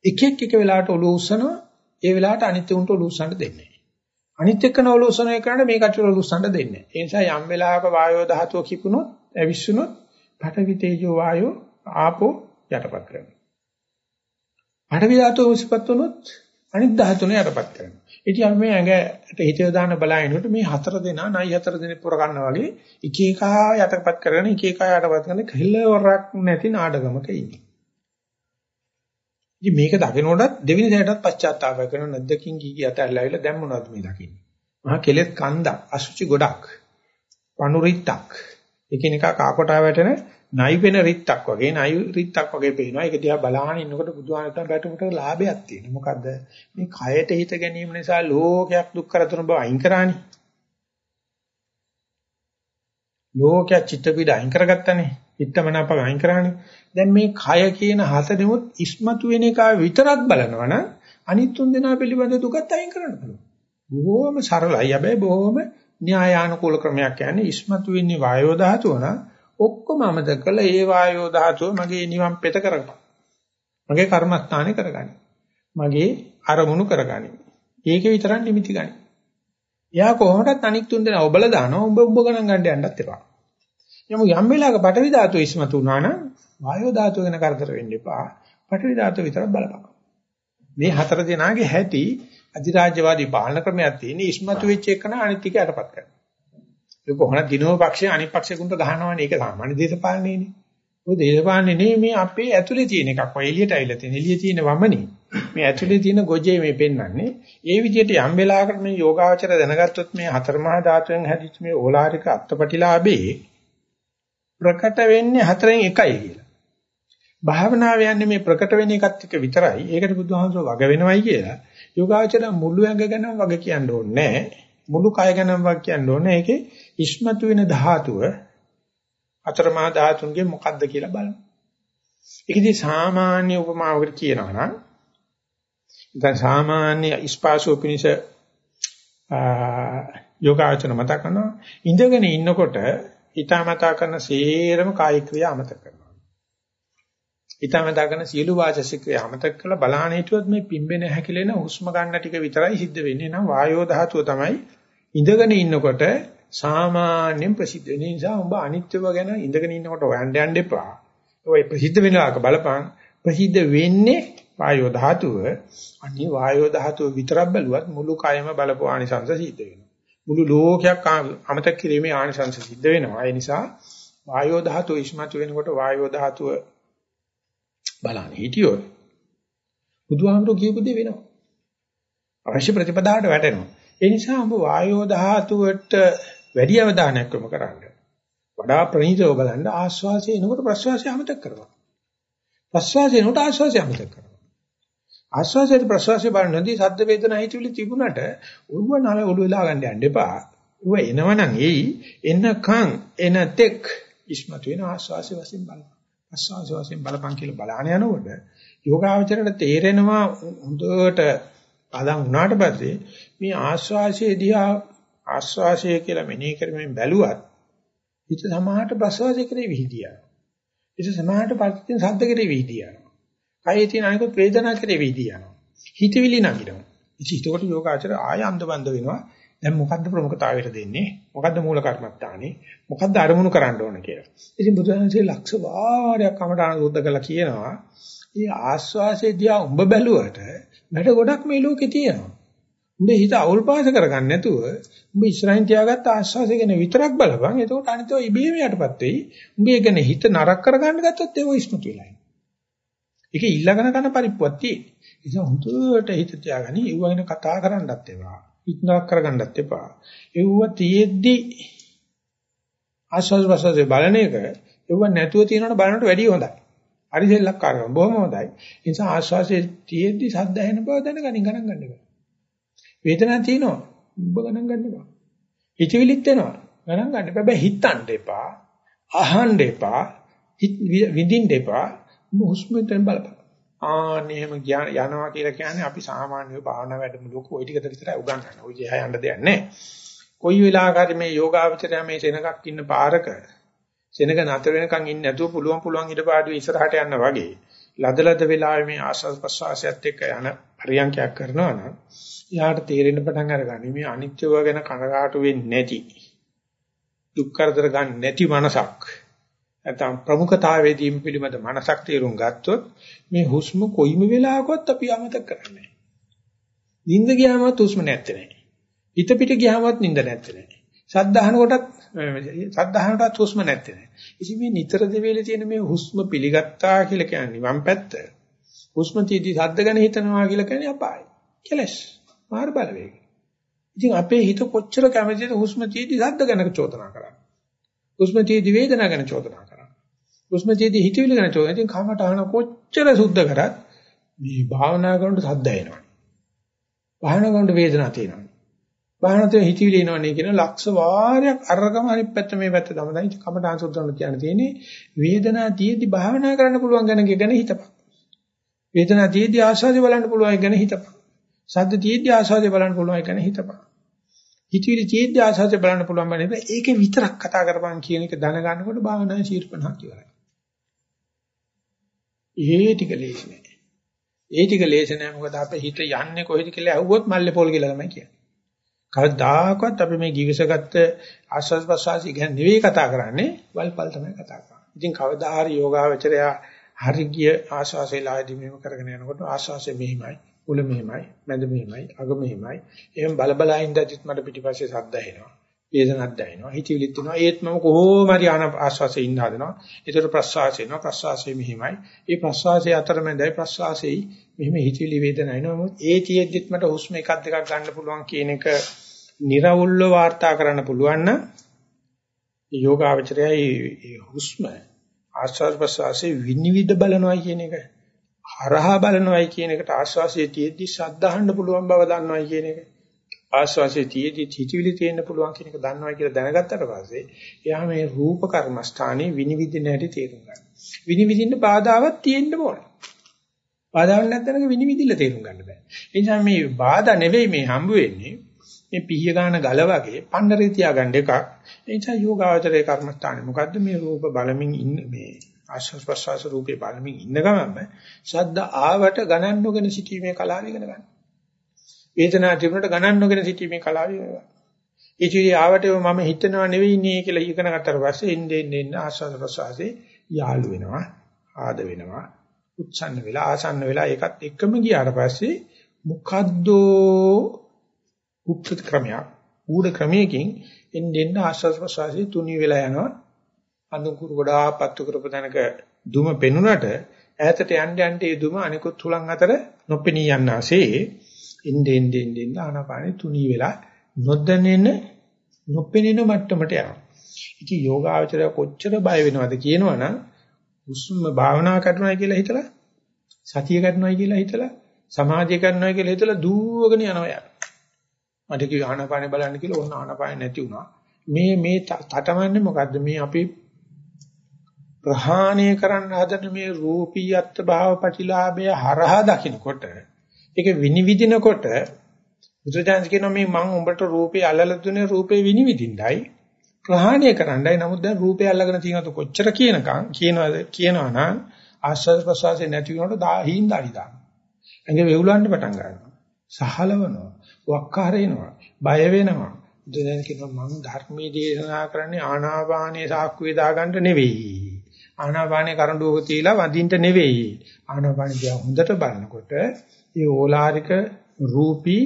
එක එක එක වෙලාවට ඔලුව උස්සනවා ඒ වෙලාවට අනිත් උන්ට ඔලුව උස්සන්න දෙන්නේ අනිත් එක්කන ඔලුස්සන එකනට මේ කටට ඔලුස්සන්න දෙන්නේ නැහැ. ඒ නිසා යම් වෙලාවක වායෝ ධාතුව කිපුණොත්, ඇවිස්සුනොත්, පඨවි තේජෝ වායෝ ආපෝ යටපත් කරනවා. පඨවි ධාතුව විසිපත් වුණොත් අනිත් ධාතුනේ යටපත් කරනවා. ඉතින් අපි මේ ඇඟට හිත යොදාන බලනකොට මේ හතර දෙනා නයි හතර දෙනෙක් පුර ගන්නවා වගේ එක එක යටපත් කරගෙන එක එක යටපත් කරන කෙලවරක් නැති නාඩගමක ඉන්නේ. ඉතින් මේක දකිනකොටත් දෙවෙනි සැරේටත් පශ්චාත්තාපය කරන නැද්දකින් කී කිය අතල්ලාවිලා දැන් මොනවද මේ දකින්නේ මහා කෙලෙස් කන්දක් අසුචි ගොඩක් පනුරිත්තක් එකිනෙකා කාකොටා වැටෙන නයි වෙන රිත්තක් වගේ නයි රිත්තක් වගේ පේනවා. ඒක දිහා බලාගෙන ඉන්නකොට බුදුහාමතුන් බැටුමට ලාභයක් තියෙනවා. මොකද්ද? මේ කයට හිත ගැනීම නිසා ලෝකයක් දුක් කරතුන බව අයින් කරානේ. ලෝකයක් චිත්ත පීඩ අයින් කරගත්තානේ. හිතමනාප අයින් කරානේ. දැන් මේ කය කියන හතරෙමුත් ඉස්මතු වෙන එක විතරක් බලනවා නම් අනිත් තුන් දෙනා පිළිබඳ දුකත් අයින් කරන්න පුළුවන්. බොහොම සරලයි. හැබැයි බොහොම න්‍යායානුකූල ක්‍රමයක් කියන්නේ ඉස්මතු වෙන්නේ වායෝ ධාතුව නම් ඔක්කොම අමතක කළා ඒ වායෝ ධාතුව මගේ නිවන් පෙත කරගන්න. මගේ කර්මස්ථානේ කරගන්න. මගේ අරමුණු කරගන්න. ඒකේ විතරක් නිමිති ගන්න. එයා කොහොමදත් අනික් තුන් දෙනා ඔබල දානවා උඹ උඹ ගණන් ගන්න යන්නත් එපා. යමු යම් වෙලාවක පටවි ධාතුව ඉස්මතු වුණා නම් වායෝ ධාතුව ගැන කරදර වෙන්න එපා. පටවි ධාතුව විතරක් බලපන්. මේ හතර දෙනාගේ හැටි අධිරාජ්‍යවාදී පාලන ක්‍රමයක් තියෙන ඉස්මතු වෙච්ච එකන අනිත් ටික යටපත් කරනවා. ඒක කොහොමද දිනෝ පක්ෂය අනිත් පක්ෂෙකුන්ට ගහනවනේ ඒක සාමාන්‍ය දේශපාලනයේනේ. ඔය දේශපාලනේ නෙමෙයි මේ අපේ ඇතුලේ තියෙන එකක්. ඔය එළියට ඇවිල්ලා තියෙන. එළියේ තියෙන වමනේ. මේ ඇතුලේ තියෙන ගොජේ මේ පෙන්වන්නේ. ඒ විදිහට යම් වෙලාවකට මේ යෝගාවචර දැනගත්තොත් මේ හතර මහා ධාතුවෙන් හැදිච්ච මේ ඕලාරික අත්පටිලාභේ ප්‍රකට වෙන්නේ හතරෙන් එකයි කියලා. භාවනාව යන්නේ මේ ප්‍රකට වෙන එකත් එක විතරයි. ඒකට බුදුහාමසෝ වග වෙනවයි කියලා. යෝගාචර මුළු ඇඟ ගැන වග කියන්න ඕනේ නැහැ. මුළු කය ගැනම වක් කියන්න ඕනේ. ඒකේ ඉස්මතු වෙන ධාතුව අතරමා ධාතුන්ගේ මොකද්ද කියලා බලන්න. ඒකදී සාමාන්‍ය උපමාවකට කියනවා නම් දැන් සාමාන්‍ය ස්පාසෝ පිනිස යෝගාචර මත කරනවා ඉඳගෙන ඉන්නකොට හිතාමතා කරන සේරම කායික ක්‍රියා අමතක කරනවා. හිතාමතා කරන සියලු වාචසික ක්‍රියා අමතක කරලා බලහන් හිටියොත් මේ පිම්බෙන හැකිලෙන හුස්ම ගන්න ටික විතරයි සිද්ධ වෙන්නේ. නම් වායෝ ධාතුව තමයි ඉඳගෙන ඉන්නකොට සාමාන්‍යයෙන් ප්‍රසිද්ධ වෙන නිසා උඹ අනිත්‍යව ගැන ඉඳගෙන ඉන්නකොට හොයන්න යන්න එපා. ඔය ප්‍රසිද්ධ වෙනවාක බලපං ප්‍රසිද්ධ වෙන්නේ වායෝ ධාතුව. අනිත් වායෝ ධාතුව විතරක් බැලුවත් මුළු කයම බලපු ආනිසංස සිද්ධ වෙනවා. මුළු ලෝකයක් අමතක කිරීමේ ආනිසංස සිද්ධ වෙනවා. ඒ නිසා වායෝ ධාතුව ඉස්මතු වෙනකොට වායෝ ධාතුව බලන්න හිටියොත් බුදුහාමුදුරුවෝ කියපු දේ වෙනවා. අවශ්‍ය ප්‍රතිපදාවට වැටෙනවා. ඒ නිසා ඔබ වායෝ ධාතුවට වැඩි අවධානයක් යොමු කරන්න. වඩා ප්‍රණීතව බලන්න ආස්වාසය එනකොට ප්‍රස්වාසය අමතක කරනවා. ප්‍රස්වාසය එනකොට ආස්වාසය අමතක කරනවා. ආස්වාසයට ප්‍රස්වාසය බලනදී සද්ද වේදනා හිතවිලි තිබුණට උරුව නල ඔළුව වෙලා ගන්න යන්න එපා. ඌව එනවනම් එයි එනකන් එනතෙක් ඉස්මතු වෙන ආස්වාසය වශයෙන් බලන්න. ආස්වාසය වශයෙන් බලපන් කියලා බලාන යනකොට යෝගාවචරයට තේරෙනවා හොඳට අදන් වුණාට පස්සේ මේ ආස්වාසයේ දිහා ආස්වාසය කියලා මෙනෙහි කරමින් බැලුවත් හිත සමාහට ප්‍රසවාසය කරේ විහිදියා. හිත සමාහට පස්සේ සද්ද කරේ විහිදියා. කයේ තියෙන අනිකුත් වේදනා කරේ විහිදියා. හිතවිලි නගිනවා. ඉතින් ඒකට යෝගාචර ආය අන්දබන්ද වෙනවා. දැන් මොකද්ද ප්‍රමුඛතාවයට දෙන්නේ? මොකද්ද මූල කර්මත්තානේ? මොකද්ද අරමුණු කරන්න ඕන කියලා. ඉතින් බුදුහන්සේ ලක්ෂ වාරයක් කමඨාන සුද්ධ කළා කියනවා. මේ ආස්වාසේ දිහා උඹ බැලුවට වැඩ ගොඩක් මේ ලෝකේ තියෙනවා. උඹ හිත අවුල් පාස කරගන්න නැතුව උඹ ඉස්සරහින් තියාගත්ත ආස්වාසය ගැන විතරක් බලපන්. එතකොට අනිතෝ ඉබේම යටපත් වෙයි. උඹ ඒ ගැන හිත නරක කරගන්න ගත්තොත් ඒක ඉස්මතු වෙලා යනවා. ඒක ඊළඟන කරන පරිප්පුවක් තියෙන්නේ. ඒක හුදුට හිත තියාගනි. ඒව ගැන කතා කරන්නත් එපා. හිත නරක කරගන්නත් එපා. ඒව තියෙද්දි ආස්වාස් වසසේ බලන එක ඒව නැතුව තියෙනවට බලනට වැඩිය හොඳයි. හරි සෙල්ලක්කාරකම් බොහොම හොඳයි. ඒ නිසා ආස්වාසයේ තියෙද්දි සද්ද ඇහෙන බව දැනගනින් ගණන් ගන්න එපා. වේදනාවක් තියෙනවා. ඔබ ගණන් ගන්න එපා. හිතවිලිත් එනවා. ගණන් ගන්න එපා. හැබැයි හිතන්න එපා. අහන්න එපා. විඳින්න එපා. හුස්මෙන් බලපන්. ආනේම යනවා කියලා කියන්නේ අපි සාමාන්‍ය භාවනා වැඩමුළුවක ওই ටිකට විතරයි උගන්වන්නේ. ওই ජය යන්න දෙයක් නැහැ. කොයි වෙලාවකරි මේ යෝගාවචරය මේ සෙනගක් ඉන්න පාරක සෙනග නතර වෙනකන් ඉන්නේ නැතුව පුළුවන් පුළුවන් ඊට පාඩුවේ ඉස්සරහට යන්න වගේ ලදලද වෙලාවේ මේ ආස්වාද ප්‍රසවාසයත් එක්ක යන පරියන්කයක් කරනවා නම් යාට තේරෙන්න පටන් අරගනි මේ අනිත්‍යව ගැන කනගාටු වෙන්නේ නැති දුක් කරදර ගන්න නැති මනසක් නැත්නම් ප්‍රමුඛතාවයේදී පිළිමද මනසක් තේරුම් ගත්තොත් මේ හුස්ම කොයිම වෙලාවකවත් අපි අමතක කරන්නේ නැහැ. නිින්ද ගියාමත් හුස්ම නැත්තේ නැහැ. හිත පිට ගියාමත් නිින්ද නැත්තේ නැහැ. සද්දහන කොටත් සද්දහනටත් හුස්ම නැත්තේ නැහැ. ඉතින් මේ නිතර දෙවිලේ තියෙන මේ හුස්ම පිළිගත්තා කියලා කියන්නේ වම් පැත්ත. හුස්ම තීදි සද්ද ගැන හිතනවා කියලා කියන්නේ අපායයි. කෙලස්. මාර බලවේග. ඉතින් අපේ හිත කොච්චර කැමතිද හුස්ම තීදි සද්ද ගැන චෝදනා කරන්නේ. හුස්ම තීදි වේදනා ගැන චෝදනා කරන්නේ. හුස්ම තියදී හිතවිලි ගන්න තෝ. ඉතින් කමටහන කොච්චර සුද්ධ කරත් මේ භාවනා කරනකොට සද්ද එනවා. භාවනා කරනකොට වේදනාවක් තියෙනවා. භාවනාවේ හිතවිලි එනවනේ කියන ලක්ෂ වාරයක් අරගම අනිත් පැත්ත මේ පැත්ත තමයි කමටහන් සුද්ධවන්න කියන්න තියෙන්නේ. වේදනාව තියදී භාවනා කරන්න පුළුවන් ගැන ගැන හිතපන්. වේදනාව තියදී ආස්වාදේ බලන්න පුළුවන් ගැන හිතපන්. සද්ද තියදී ආස්වාදේ බලන්න පුළුවන් ගැන හිතපන්. හිතවිලි තියදී ආස්වාදේ බලන්න පුළුවන් බන්නේ ඒකේ විතරක් කතා කරපන් කියන එක දැනගන්නකොට භාවනාවේ ශීර්පණක් ඉවරයි. ඒ ටික ලේසි නෑ. ඒ ටික ලේසි නෑ මොකද අපේ හිත යන්නේ කොහෙද කියලා ඇහුවොත් මල්ලේ පොල් කියලා තමයි කියන්නේ. කවදාකවත් අපි මේ givisගත්ත ආස්වාද ප්‍රසවාසී ගැන නෙවෙයි කතා කරන්නේ වල්පල් තමයි කතා කරන්නේ. ඉතින් කවදා හරි යෝගාවචරය හරි ගිය ආස්වාසේ ලායදී මෙහෙම කරගෙන යනකොට ආස්වාසේ මෙහිමයි, උල මෙහිමයි, මැද මෙහිමයි, අග මෙහිමයි. එහෙම බල බල ඉඳද්දිත් මට පිටිපස්සේ සද්ද ඇහෙනවා. වේදනක් දැනෙනවා. හිතවිලිත් වෙනවා. ඒත් මම කොහොම හරි ආන ආස්වාසේ ඉන්න හදනවා. ඒතර ප්‍රස්වාසය එනවා. ප්‍රස්වාසය මෙහිමයි. ඒ ප්‍රස්වාසයේ අතරමැදයි ප්‍රස්වාසයේ මෙහිම හිතවිලි වේදන එනවා. ඒ තියෙද්දිත් මට හුස්ම එකක් දෙකක් ගන්න පුළුවන් කියන එක निराවුල්ව වාර්තා කරන්න පුළුවන් නම් යෝගාවචරයයි හුස්ම ආස්වාද ප්‍රසවාසයේ විනිවිද බලනවා කියන එක හරහා බලනවායි කියන එකට ආස්වාසයේ තියෙද්දි ශබ්දහන්න පුළුවන් බව දන්නවායි කියන එක ආස්වාසයේ තියෙද්දි හිතවිලි තියෙන්න පුළුවන් කියන එක දන්නවායි කියලා දැනගත්තට පස්සේ එයා මේ රූප කර්මස්ථානේ විනිවිදින හැටි තේරුම් ගන්නවා විනිවිදින්න බාධාවක් තියෙන්න ඕන බාධාවක් නැත්නම් විනිවිදින්න තේරුම් ගන්න බෑ ඒ නිසා මේ බාධා නෙවෙයි මේ හම්බ වෙන්නේ මේ පිහිය ගන්න ගල වගේ පන්නරේ තියාගන්න එකක්. ඒ නිසා යෝගාවචරයේ කර්මස්ථානේ මොකද්ද මේ රූප බලමින් ඉන්න මේ ආශ්වාස ප්‍රශ්වාස රූපේ බලමින් ඉන්න ගමන්ම ශබ්ද ආවට ගණන් නොගෙන සිටීමේ කලාව ඉගෙන ගන්න. වේදනා තිබුණට ගණන් නොගෙන සිටීමේ කලාව ඉගෙන ගන්න. ඉතිරි ආවට මම හිතනවා නෙවෙයි ඉන්නේ කියලා ඉගෙන ගත්තට පස්සේ එන්නේ එන්නේ ආශ්වාස ප්‍රශ්වාසේ යාළු වෙනවා ආද වෙනවා උච්ඡන්න වෙලා ආසන්න වෙලා ඒකත් එක්කම ගියාට පස්සේ මොකද්දෝ උප්පත් ක්‍රමයක් ඌඩ ක්‍රමයකින් එන්න එන්න ආශ්වාස ප්‍රශ්වාසයේ තුනී වෙලා යනවා අනුකුරු ගොඩාක් පත්තු කරපු තැනක දුම පෙනුනට ඈතට යන්න යන්න ඒ දුම අනිකුත් තුලන් අතර නොපෙනී යන්නාසේ එන්න එන්න එන්න එන්න ආනාපානෙ තුනී වෙලා නොදැනෙන නොපෙනෙන මට්ටමට යනවා. ඉතින් යෝගාචරය කොච්චර බය වෙනවද කියනවනම් හුස්ම භාවනා කරනවා කියලා හිතලා සතිය කරනවා කියලා හිතලා සමාධිය කරනවා කියලා හිතලා දුවගෙන යනවා යනවා මට කිව්ව ආනාපානෙ බලන්න කියලා ඕන ආනාපානෙ නැති වුණා. මේ මේ තටමන්නේ මොකද්ද? මේ අපි ප්‍රහාණය කරන්න හදන මේ රූපීයත් භාව ප්‍රතිලාභය හරහා දකින්නකොට ඒක විනිවිදිනකොට බුදුදහම කියනවා මේ මං උඹට රූපේ අල්ලලා දුන්නේ රූපේ විනිවිදින්නයි ප්‍රහාණය කරන්නයි නමුත් දැන් රූපේ අල්ලගෙන තියෙනවද කොච්චර කියනකම් කියනවාද කියනවා නම් ආශ්වාස ප්‍රශ්වාසය නැති වෙනකොට දා හිඳාරි දාන. ඇඟ වෙවුලන්න පටන් ගන්නවා. සහලවනවා. වක්කාර එනවා බය වෙනවා දැන් කියනවා මම ධර්මයේ දේශනා කරන්නේ ආනාපානයේ සාක්කුවේ දාගන්න නෙවෙයි ආනාපානයේ කරඬුවක තියලා වදින්න නෙවෙයි ආනාපානිය දිහා හොඳට බලනකොට ඒ ඕලාරික රූපී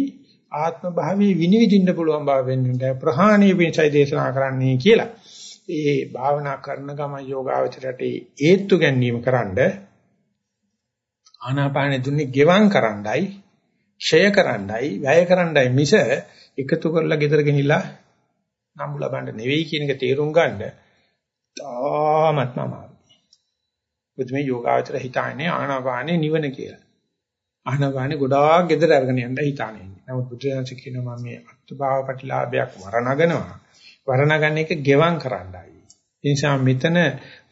ආත්ම භාවී විනිවිදින්න පුළුවන් බව වෙන්නේ ප්‍රහාණීය විචය දේශනා කරන්නේ කියලා ඒ භාවනා කරන ගම යෝගාවචරයට ඒත්තු ගැනීම කරන්න ආනාපානෙ දුන්නේ ගෙවම් කරන්නයි ක්ෂය කරන්නයි වැය කරන්නයි මිස එකතු කරලා ගෙදර ගෙනිලා නම්බු ලබන්න නෙවෙයි කියන එක තේරුම් ගන්න තාමත්ම අමාරුයි. බුදු මේ යෝගාවචර හිතන්නේ ආනාපානේ නිවන කියලා. ආනාපානේ ගොඩාක් ගෙදර අරගෙන යන්න හිතානේ. නමුත් බුදුරජාණන් කියනවා මම මේ අත්භාව ප්‍රතිලාභයක් වරණගෙනවා. වරණගන්න එක ගෙවම් කරන්නයි. ඒ නිසා මෙතන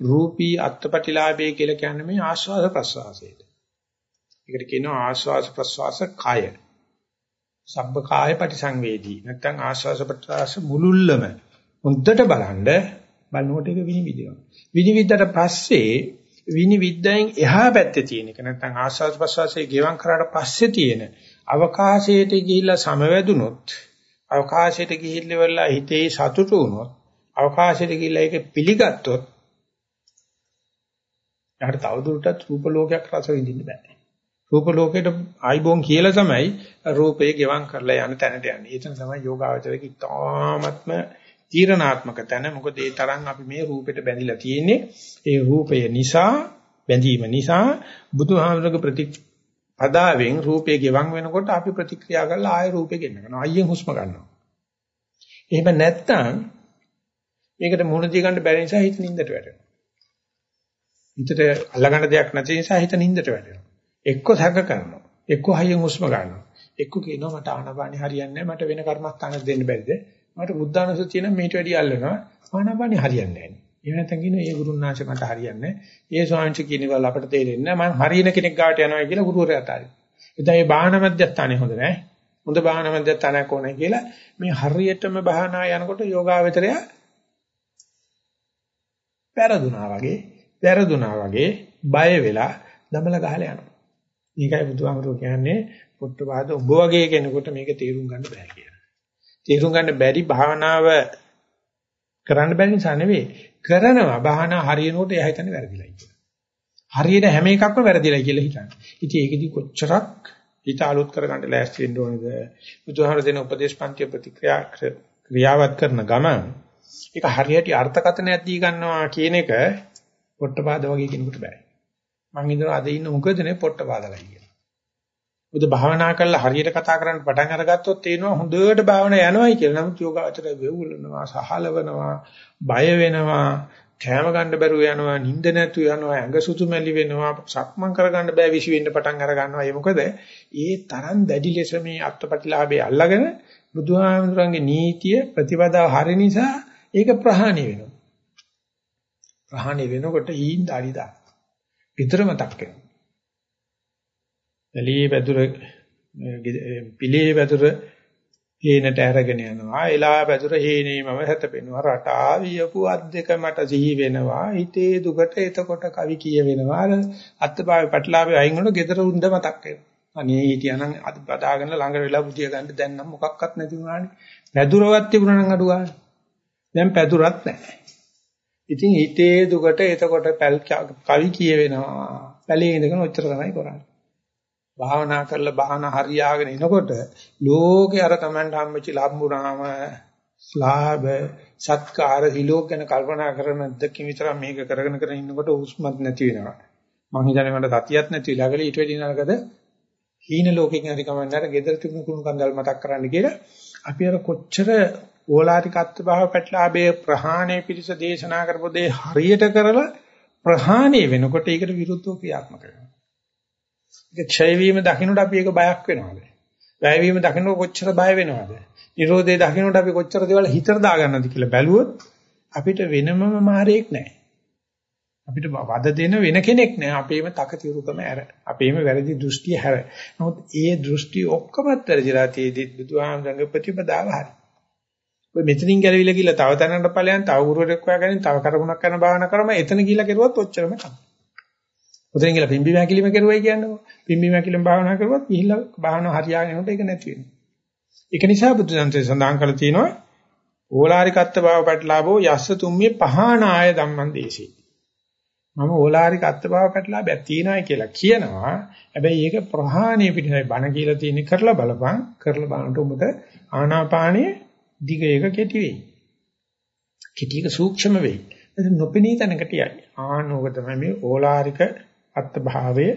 රූපී අත්පටිලාභය කියලා කියන්නේ මේ ආස්වාද ප්‍රසවාසයට. ඒකට කියනවා ආස්වාස ප්‍රස්වාස කය. සබ්බ කාය පටිසංවේදී. නැත්නම් ආස්වාස ප්‍රස්වාස මුලුල්ලම හොඳට බලන්න බලනකොට ඒක විනිවිදිනවා. විනිවිදට පස්සේ විනිවිද්දෙන් එහා පැත්තේ තියෙන එක නැත්නම් ආස්වාද ප්‍රස්වාසයේ ගෙවම් කරාට පස්සේ තියෙන අවකාශයට ගිහිල්ලා සමවැදුනොත් අවකාශයට ගිහිල්ලා වෙලා හිතේ සතුටු වුණොත් අවකාශයට ගිහිල්ලා ඒක පිළිගත්තොත් යාට තවදුරටත් රූප ලෝකයක් රස විඳින්න බෑ. රූප ලෝකෙට ආයිබෝන් කියලා තමයි රූපේ ගෙවම් කරලා යන තැනට යන්නේ. එතන තමයි යෝගාවචරයේ ඉතාමත්ම තීරණාත්මක තැන. මොකද ඒ තරම් අපි මේ රූපෙට බැඳිලා තියෙන්නේ. ඒ රූපය නිසා බැඳීම නිසා බුදුහාමුදුරගේ ප්‍රතිපදාවෙන් රූපේ ගෙවම් වෙනකොට අපි ප්‍රතික්‍රියා කරලා ආය රූපේ ගෙන්න ගන්නවා. අයියෙන් හුස්ම ගන්නවා. එහෙම නැත්නම් මේකට මුහුණ දී ගන්න බැරි නිසා හිත නින්දට වැටෙනවා. හිතට අල්ලගන්න දෙයක් නැති නිසා හිත නින්දට වැටෙනවා. එක්ක සැක කරනවා. එක්ක හයියෙන් හුස්ම ගන්නවා. එක්ක කියනවා මට ආනපානි හරියන්නේ නැහැ. මට වෙන කර්මස්ථානයක් දෙන්න බැරිද? මට බුද්ධානුසතිය නම් මේට වැඩිය අල්ලනවා. ආනපානි හරියන්නේ නැහැ. එහෙම නැත්නම් කියන ඒ ගුරුනාංශ මට හරියන්නේ නැහැ. ඒ ස්වාමීන් කියනවල අපට තේරෙන්නේ නැහැ. මම හරියන කෙනෙක් ගාවට යනවා කියලා ගුරුවරයාට ආරි. එතන මේ බාහන මධ්‍යස්ථානේ හොඳ නැහැ. හොඳ බාහන මධ්‍යස්ථානයක් ඕනේ කියලා මේ හරියටම බාහනා යනකොට යෝගාවචරය පෙරදුනා වගේ, පෙරදුනා වගේ බය වෙලා දමල ගහලා යනවා. මේකයි බුදුහාමුදුරුවෝ කියන්නේ පොට්ටපාද ඔබ වගේ කෙනෙකුට මේක තේරුම් ගන්න බෑ කියලා. තේරුම් ගන්න බැරි භාවනාව කරන්න බැරි නිසා නෙවෙයි කරනවා භාවනා හරියනකොට එයා හිතන්නේ වැරදිලයි කියලා. හරියට හැම එකක්ම වැරදිලයි කියලා හිතන්නේ. ඉතින් ඒකෙදි කොච්චරක් හිත අලුත් කරගන්න ලෑස්ති වෙන්න ඕනද? බුදුහාමර දෙන උපදේශ පන්ති ප්‍රතික්‍රියා ක්‍රියාවත් කරන ගමන් ඒක හරියට අර්ථකථනයක් දී ගන්නවා කියන එක පොට්ටපාද වගේ කෙනෙකුට බෑ. මං හිතනවා අද ඉන්න මොකදනේ පොට්ටපාදලයි කියලා. බුදු භාවනා කරලා හරියට කතා කරන්න පටන් අරගත්තොත් තේනවා හොඳට භාවනා යනවායි කියලා. නමුත් යෝගාචරය වෙවුලනවා, සහලවනවා, බය වෙනවා, කෑම ගන්න බැරුව යනවා, නිින්ද නැතු යනවා, ඇඟ සුතුමැලි වෙනවා, සක්මන් කරගන්න බෑ විසි වෙන්න පටන් අර ගන්නවා. ඒ මොකද ඒ තරම් දැඩි ලෙස මේ අත්පටිලාභේ අල්ලගෙන බුදුහාමුදුරන්ගේ නීතිය ප්‍රතිපදාව හරි නිසා ඒක ප්‍රහාණය වෙනවා. ප්‍රහාණය වෙනකොට ඊන් දාරිදා. විතර මතක් වෙනවා. එළියේ වැදුර පිළේ වැදුර හේනට අරගෙන යනවා. එලා පැතුර හේනේ මම හැතපෙනවා. රටා වියපු අත් දෙක මට සිහි වෙනවා. හිතේ දුකට එතකොට කවි කියවෙනවා. අර අත්පාවේ පැටලාවේ අයින් වුණොත් gedara උන්ද මතක් වෙනවා. අනේ හිටියානම් අද බදාගෙන ළඟ වෙලා බුදිය ගන්න දැන් නම් මොකක්වත් නැති වුණානේ. පැදුරවත් තිබුණා නම් අඩු ගන්න. දැන් පැදුරත් නැහැ. ඉතින් හිතේ දුකට එතකොට කවි කියවෙනවා. පැලේ ඉඳගෙන ඔච්චර තමයි කරන්නේ. භාවනා කරලා භාවනා හරියාගෙන එනකොට ලෝකේ අර Tamanට හම්බෙච්ච ලම්බුනාම ස්ලාබ සත්කාර හිලෝක ගැන කල්පනා කරන දෙකකින් විතර මේක කරගෙන කරගෙන ඉන්නකොට උස්මත් නැති වෙනවා. මං හිතන්නේ මට සතියක් නැති වෙලා ගල ඊට වෙඩි නරකද? හීන ලෝකෙකින් හරි කමන්නේ අර gedara තිබුණු කුණු කන්දල් මතක් කරන්න කියලා අපි අර කොච්චර ඕලාරිකත්ව භාව පැටලාභයේ ප්‍රහාණය පිළිස දේශනා කරපො දේ හරියට කරලා ප්‍රහාණය වෙනකොට ඒකට විරුද්ධව ක්‍රියාත්මක වෙනවා. ඒක ක්ෂය වීම දකින්නට අපි ඒක බයක් වෙනවද? වැය වීම දකින්නට කොච්චර බය වෙනවද? නිරෝධය දකින්නට අපි කොච්චර දේවල් හිතට දාගන්නවද කියලා බැලුවොත් අපිට වෙනමම මාරේක් නැහැ. අපිට වද දෙන වෙන කෙනෙක් නැහැ. අපේම තකතිරුකම ඇර. අපේම වැරදි දෘෂ්ටිය හැර. නමුත් ඒ දෘෂ්ටි ඔක්කොමත් වැරදිලා තියෙදි බුදුහාමරංග ප්‍රතිපදාව හරි. ඔය මෙතනින් ගැලවිලා ගිහලා තව තැනකට ඵලයන් තව ගුරුවරයෙක් හොයාගෙන තව කරමුණක් කරන භාවනා කරම එතන ගිහලා කෙරුවොත් ඔච්චරම තමයි. උතෙන් ගිහලා පිම්බි මහැකිලිම කරුවයි කියන්නකො. පිම්බි මහැකිලිම භාවනා කරුවොත් ගිහිල්ලා භාවනාව හරියාගෙන යනකොට ඒක නැති වෙනවා. ඒක නිසා බුදු දන්සේ සඳහන් කරලා තියෙනවා ඕලාරිකත්ත භාව පැටලාභෝ යස්ස තුම්මිය පහනාය ධම්මං දේශේ. මම ඕලාරික අත්භාව පැටලාභයක් තියෙනවායි කියලා කියනවා. හැබැයි ඒක ප්‍රහාණය පිටයි බණ කියලා තියෙන කරලා බලපන්. කරලා බලනකොට උඹට ආනාපානයේ දිග එක කෙටි වෙයි. කෙටි එක සූක්ෂම වෙයි. ඒක නොපෙනී තැනකට යයි. ආනෝක තමයි මේ ඕලාරික අත්ත් භාවයේ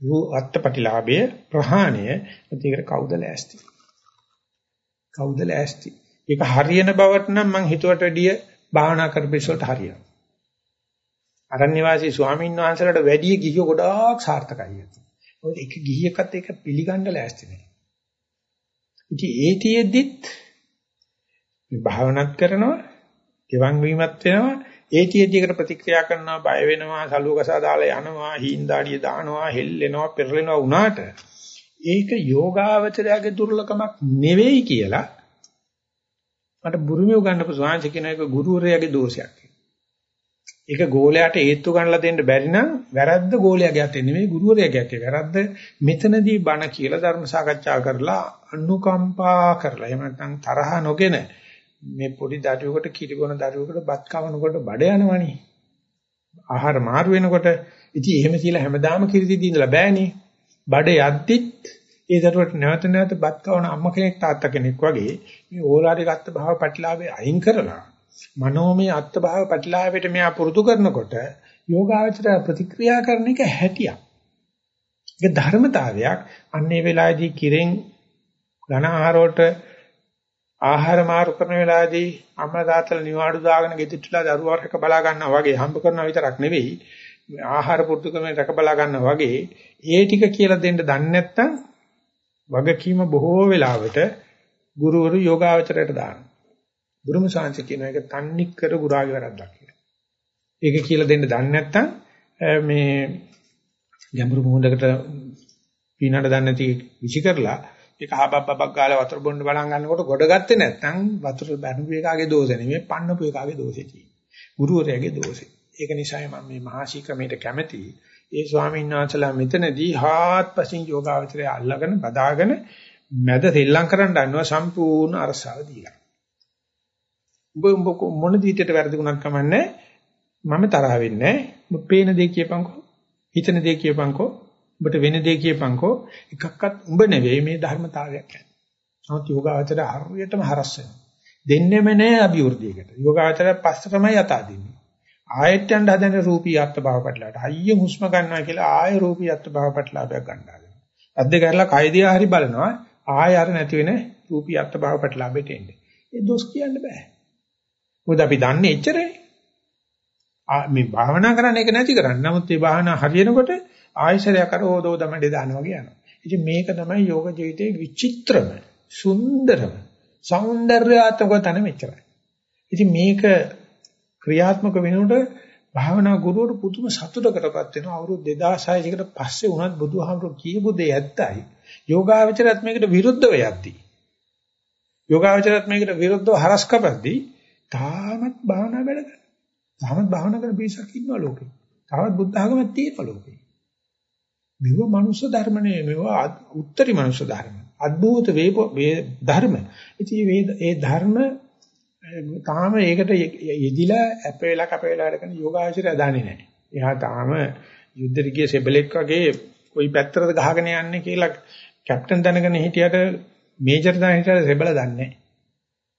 වූ අත්පටිලාභයේ ප්‍රහාණය. ඒකට කවුද ලෑස්ති? කවුද ලෑස්ති? ඒක හරියන බවට නම් මං හිතුවට වැඩිය භාවනා කරපිසොල්ට හරියනවා. අරණ්‍ය වාසී ස්වාමීන් වහන්සේලාට වැඩි ගිහියෝ ගොඩාක් සාර්ථකයි මොකද එක ගිහියකත් ඒක පිළිගන්න ලෑස්ති නැහැ. ඉතින් ඒතියෙද්දිත් භාවනාත් කරනවා එවන් වීමත් වෙනවා ඒතියෙදිකට ප්‍රතික්‍රියා කරනවා බය වෙනවා සලුවකසා දාලා යනවා හීන්දාඩිය දානවා හෙල්ලෙනවා පෙරලෙනවා වුණාට ඒක යෝගාවචරයාගේ දුර්ලකමක් නෙවෙයි කියලා මට බුරුමිය උගන්නපු ස්වාංශ කියන එක ගුරුවරයාගේ දෝෂයක්. ඒක ගෝලයට ඒත්තු ගන්නලා දෙන්න බැරි නම් වැරද්ද ගෝලයාගේ අතේ නෙමෙයි ගුරුවරයාගේ අතේ. වැරද්ද මෙතනදී බණ කියලා ධර්ම සාකච්ඡා කරලා අනුකම්පා කරලා එහෙම නැත්නම් තරහ නොගෙන මේ පොඩි දරුවෙකුට කිරිබොන දරුවෙකුට බත් කවනකොට බඩ යනවනේ. ආහාර මාරු වෙනකොට ඉතින් එහෙම කියලා හැමදාම කිරිදි ඉඳලා බෑනේ. බඩ යද්දිත් ඒ දරුවට නැවත නැවත බත් කවන අම්මා කෙනෙක් තාත්තා කෙනෙක් වගේ මේ ඕලාරික අත්ත භාව පැටලාවේ අයින් කරලා මනෝමය අත්ත භාව පැටලාවේට මෙයා පුරුදු කරනකොට යෝගාචර ප්‍රතික්‍රියා කරන එක හැටියක්. ඒක ධර්මතාවයක්. අන්නේ වෙලාවේදී කිරෙන් ඝන ආහාර වලට ආහාර මාරු කරන වෙලාවේදී අම්මලා තාත්තලා නිවාඩු දාගෙන ගෙදිටලා දරුවාට බලා ගන්නවා වගේ හම්බ කරනවා විතරක් නෙවෙයි ආහාර පුරුදු කරන රැක බලා ගන්නවා වගේ ඒ ටික කියලා දෙන්න දන්නේ නැත්නම් වගකීම බොහෝ වෙලාවට ගුරුවරු යෝගාවචරයට දානවා. බුදුම සාංශ කියන එක තන්නික් කර ගුරාගේ වැරද්දක් කියලා. ඒක කියලා දෙන්න දන්නේ නැත්නම් මේ ගැඹුරු මොහොතකට පීනට දන්නේ නැති විසි කරලා ඒක ආබබ්බක් ගාලා වතුර බොන්න බලන් ගන්නකොට ගොඩ ගත්තේ නැත්නම් වතුර බැනුපු එකාගේ දෝෂෙ නෙමෙයි පන්නපු එකාගේ දෝෂෙ තියෙන්නේ. ගුරුවරයාගේ දෝෂෙ. ඒක නිසායි මම මේ මහාශී ක්‍රමයට කැමති. ඒ ස්වාමීන් වහන්සේලා මෙතනදී හාත්පසින් යෝගාවචරය අල්ලගෙන බදාගෙන මැද තෙල්ලම් කරන්න ගන්නවා සම්පූර්ණ අරසාව දීලා. උඹ උඹ මොන දීටට වැරදිුණක් කමන්නේ මම තරහ වෙන්නේ නැහැ. පේන දේ කියපන්කෝ. හිතන දේ කියපන්කෝ. උඹට වෙන දේ කියපන්කෝ. එකක්වත් උඹ නෙවෙයි මේ ධර්මතාවයක් කියන්නේ. නමුත් යෝගාවචරය හරියටම හරස් වෙනවා. දෙන්නෙම නෑ අභිවෘද්ධියකට. යෝගාවචරය පස්ස තමයි යතා දෙන්නේ. ආයෙත් යන්න හදන රූපී අත්භව පැටලට. අයිය හුස්ම ගන්නවා කියලා ආයෙ රූපී අත්භව පැටලබයක් ගන්නවා. අද්ද කරලා කයදියා හරි බලනවා ආයෙ අර නැති වෙන රූපී අත්භව පැටලබෙට එන්නේ. ඒ දොස් කියන්න බෑ. මොකද අපි දන්නේ එච්චරයි. මේ භාවනා කරන්න එක නැති කරන්නේ. නමුත් මේ භාවනා හරියනකොට ආයශරයක් අර ඕදෝ දමඩේ දානවා වගේ යනවා. ඉතින් මේක තමයි යෝග ජීවිතයේ විචිත්‍රම, සුන්දරම, సౌందర్యාත්මක තන මෙච්චරයි. ඉතින් මේක ක්‍රියාත්මක වෙනකොට භාවනා ගුරුවරු පුදුම සතුටකටපත් වෙනවා. අවුරුදු 2600 කට පස්සේ වුණත් බුදුහාමුදුරු කියපු දේ ඇත්තයි. යෝගාවචරයත් මේකට විරුද්ධව යද්දී. යෝගාවචරයත් මේකට විරුද්ධව හරස් කපද්දී තාමත් භාවනා වැඩ කරනවා. තාමත් භාවනා කරන පිරිසක් ඉන්නවා ලෝකේ. තාමත් බුද්ධ ආගමක් තියෙනවා ලෝකේ. මෙව මනුෂ්‍ය ධර්ම නෙවෙයි මෙව උත්තරී මනුෂ්‍ය ධර්ම. අද්භූත වේ ධර්ම. ඉතින් මේ ධර්ම තාම ඒකට යෙදිලා අප වෙලා කප වෙලා වැඩ කරන යෝගාචරය දන්නේ නැහැ. එයා තාම යුද්ධෙට ගිය සෙබලෙක් වගේ කොයි පැත්තටද ගහගෙන යන්නේ කියලා කැප්ටන් දැනගෙන හිටියට මේජර් දැනගෙන හිටියට සෙබල දන්නේ නැහැ.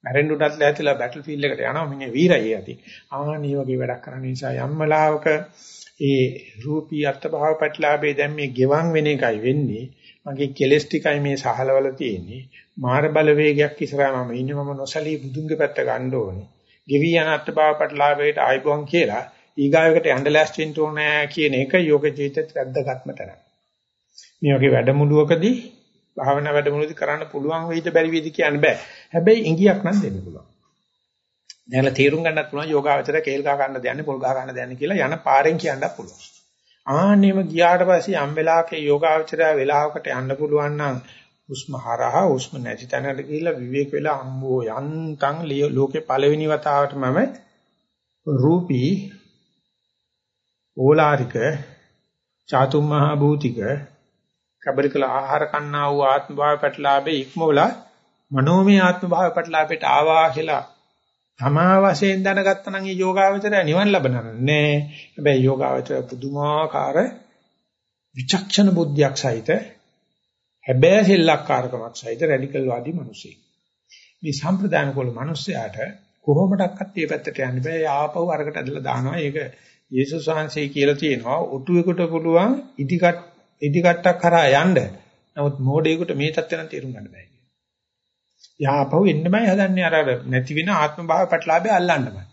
මැරෙන්න උඩත් ලෑතිලා බැටල් ෆීල්ඩ් එකට යනවා මිනිහ වීරයි යති. ආනී වගේ වැඩක් කරන නිසා යම් වෙලාවක ඒ රූපී අර්ථභාව පැටලාවේ දැන් මේ ගෙවන් වෙන එකයි වෙන්නේ. මගේ කෙලස් ටිකයි මේ සහලවල තියෙන්නේ. මාර බලවේගයක් ඉස්සරහා මම ඉන්නේ මම නොසලී බුදුන්ගේ පැත්ත ගන්න ඕනේ. ගෙවි යන අර්ථභාව පැටලාවේට ආයිබෝන් කියලා ඊගායකට යන්න ලෑස්ති වෙන්න ඕනේ කියන එක යෝග ජීවිතයට වැද්දගත්ම තැන. මේ වගේ වැඩමුළුවකදී භාවනා වැඩමුළුවේදී කරන්න පුළුවන් වෙයිද බැරි වෙයිද කියන්න බෑ. හැබැයි ඉඟියක් නම් දෙන්න පුළුවන්. දැන්ලා තීරුම් ගන්නත් පුළුවන් යෝගාවචර කේල් ගහ ගන්න දෙන්නේ පොල් ගහ ගන්න දෙන්නේ කියලා යන පාරෙන් කියන්නත් පුළුවන්. ආන්නෙම ගියාට පස්සේ යම් වෙලාවක යෝගාවචරය වෙලාවකට යන්න පුළුවන් නම් හුස්ම හරහා හුස්ම නැති තැනකට ගිහිල්ලා විවේක වෙලා අම්බෝ යන්තම් ලෝකේ පළවෙනි වතාවට මම රූපී ඕලාරික චාතුම් මහා භූතික කබරිකල ආහාර කන්නා වූ ආත්ම භාව පැටලාවේ ඉක්මවලා මනෝමය ආත්ම භාව පැටලාවට ආවා කියලා තමා වශයෙන් දැනගත්තා නම් ඒ යෝගාවචරය නිවන් ලබනන්නේ නෑ. හැබැයි යෝගාවචරය පුදුමාකාර විචක්ෂණ බුද්ධියක් සහිත හැබැයි සෙල්ලක්කාරකමක් සහිත රැඩිකල් වාදී මිනිසෙක්. මේ සම්ප්‍රදාන කුල මිනිස්සයාට කොහොමඩක්වත් මේ පැත්තට යන්න බෑ. ආපහු අරකට ඇදලා දානවා. ඒක යේසුස් වහන්සේ කියලා තියෙනවා. ඔටුවෙකුට පුළුවන් ඉදිකට ඉදිකට්ටක් කරා යන්න. නමුත් මෝඩයෙකුට මේ தත්ත්වය නම් තේරුම් ගන්න බෑ. යාපහු එන්නමයි හදන්නේ අර නැති වෙන ආත්ම භාව පැටලාභය අල්ලන්නමයි.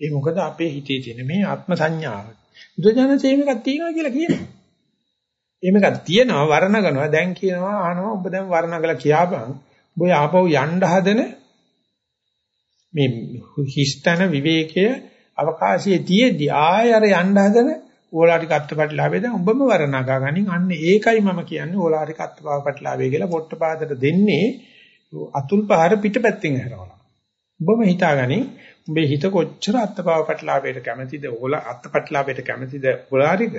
ඒ මොකද අපේ හිතේ තියෙන මේ ආත්ම සංඥාව. බුදුජානකේ මේකක් තියෙනවා කියලා කියනවා. මේකක් තියෙනවා වර්ණගනවා දැන් කියනවා ආනවා ඔබ දැන් වර්ණගලා කියාපන්. ඔබ ආපහු යන්න හදන මේ හිස්තන විවේකයේ අවකාශයේ තියේදී ආය අර යන්න හදන ඕලාරික අත්පත්ලාභය දැන් ඔබම වර්ණගා ගනින් අන්න ඒකයි මම කියන්නේ ඕලාරික අත්පත්ලාභය කියලා පොට්ටපාදට දෙන්නේ අතුල් පහර පිටපැත්තෙන් හැරවලා. ඔබම හිතාගනි උඹේ හිත කොච්චර අත්පාව පැටලාවයට කැමැතිද ඕල අත්පැටලාවයට කැමැතිද ඕලාරික.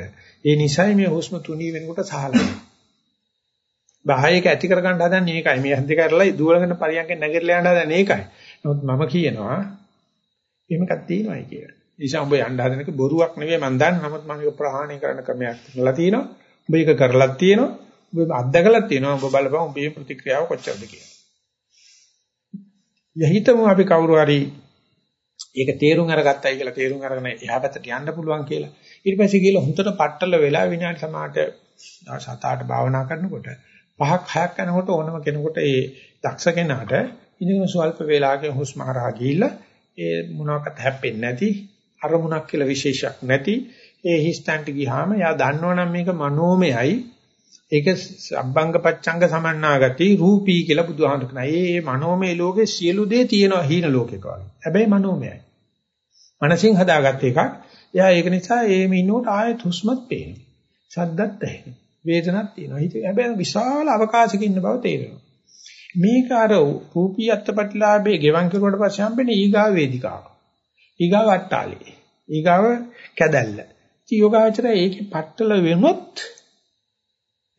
ඒ නිසයි මේ හුස්ම තුනී වෙනකොට සහලයි. බාහයක ඇති කරගන්න හදන්නේ ඒකයි. මේ හන්දේ කරලා දුවලගෙන පරියන්කෙන් නැගිටලා යන්න හදන්නේ ඒකයි. නමුත් මම කියනවා එහෙමකක් තියෙනවායි කියලා. නිසා උඹ යන්න හදන එක බොරුවක් නෙවෙයි මම දන්නේ. නමුත් මම ඒක ප්‍රහාණය කරන ක්‍රමයක් කියලා තියෙනවා. උඹ ඒක කරලත් තියෙනවා. උඹ අත්දකලත් තියෙනවා. උඹ බලපන් උඹේ ප්‍රතික්‍රියාව කොච්චරද කියලා. යහිතමු අපි කවුරු හරි ඒක තේරුම් අරගත්තයි කියලා තේරුම් අරගෙන එහා පැත්තට යන්න පුළුවන් කියලා. ඊට පස්සේ ගිහලා හුඳට පట్టල වෙලා විනාඩි සමාට සතාට භාවනා කරනකොට පහක් හයක් යනකොට ඕනම කෙනෙකුට ඒ දක්ෂ කෙනාට ඉතින් ස්වල්ප වේලාවකින් හුස්ම හරහා ගිහිල්ලා ඒ මොනවාකට හැප්පෙන්නේ නැති අරමුණක් කියලා විශේෂයක් නැති ඒ හිස්තන්ට ගියාම යා දන්නවනම් මේක මනෝමයයි ඒක අබ්බංග පච්ඡංග සමන්නාගති රූපී කියලා බුදුහාමුදුරු කියනවා. ඒ මනෝමය ලෝකේ සියලු දේ තියෙනවා හීන ලෝකෙක වගේ. හැබැයි මනෝමයයි. මනසින් හදාගත්ත එකක්. එයා ඒක නිසා එහෙම ඉන්නකොට ආයෙත් හුස්මත් පේනවා. ශබ්දත් ඇහෙනවා. වේදනක් තියෙනවා. හිත හැබැයි විශාල අවකාශයක ඉන්න බව තේරෙනවා. මේක අර රූපී අත්පත්ලාභයේ ගෙවන් කරුවට පස්සේ හම්බෙන්නේ ඊගාව වේදිකාව. ඊගාව අට්ටාලේ. ඊගාව කැදැල්ල. ඉතින් යෝගාචරය ඒකේ පట్టල වෙනොත්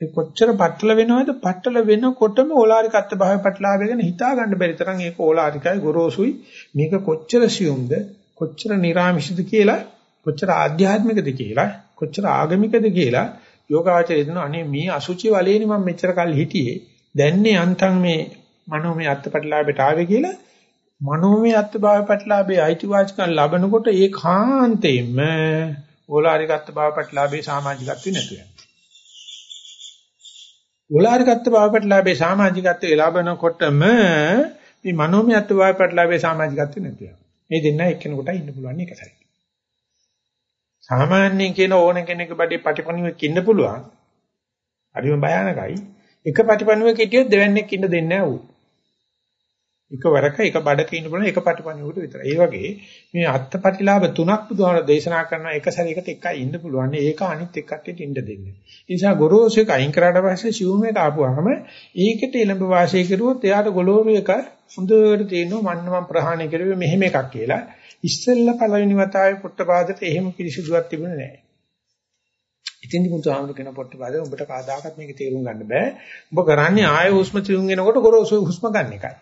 ඒ කොච්චර පටල වෙනවද? පටල වෙනකොටම ඕලාරික අත්භාවය පටලාවගෙන හිතා ගන්න බැරි තරම් ඒක ඕලාරිකයි ගොරෝසුයි. මේක කොච්චර සියුම්ද? කොච්චර නිර්ආමිෂද කියලා කොච්චර ආධ්‍යාත්මිකද කියලා කොච්චර ආගමිකද කියලා යෝගාචරය දෙන අනේ මේ අසුචි වලේනේ මම මෙච්චර කල් හිටියේ. දැන්නේ අන්තම් මේ මනෝමය අත්පටලාවට ආවේ කියලා මනෝමය අත්භාවය පටලාවේ අයිතිවාසිකම් ලබනකොට ඒකාන්තයෙන්ම ඕලාරික අත්භාවය පටලාවේ සමාජිකත්වෙ නැතු වෙනවා. ඕලාරික අත්භාව පැටලාභයේ සමාජිකත්වයේ ලැබනකොටම මේ මනෝමය අත්භාව පැටලාභයේ සමාජිකත්වෙ නැතු වෙනවා. මේ දෙන්න එක්කෙනෙකුට ඉන්න පුළුවන් එක සැරේ. සාමාන්‍යයෙන් කියන ඕන කෙනෙක් බඩේ පටිපණුවෙක් ඉන්න පුළුවන්. හරිම භයානකයි. එක පටිපණුවක හිටියොත් දෙවන්නේක් ඉන්න දෙන්නේ නැහැ ඌ. එකවරක එක බඩක ඉන්න පුළුවන් එක පටිපණුවකට විතරයි. ඒ වගේ මේ අත්පටිලාභ තුනක් බුදුහාම දේශනා කරන එක සැරයකට එකයි ඉන්න පුළුවන්. ඒක අනිත් එක්කටට ඉන්න දෙන්නේ. ඒ නිසා ගොරෝසු එක අයින් කරාට පස්සේ සිවුම් එක ආපුවාම ඒකට එළඹ වාසය කරුවොත් එයාට ගොලෝරු එක හොඳට තේරෙනවා මන්න මම ප්‍රහාණය කරුවේ මෙහෙම එකක් කියලා. ඉස්සෙල්ලා පළවෙනි වතාවේ පොට්ටපාදට එහෙම පිරිසිදුවක් තිබුණේ නැහැ. ඉතින්දි මුතුහාමුදුර කියන පොට්ටපාදේ උඹට කාදාකත් මේක තේරුම් ගන්න බෑ. උඹ කරන්නේ ආයෙ හුස්ම තියුම් වෙනකොට ගොරෝසු හුස්ම ගන්න එකයි.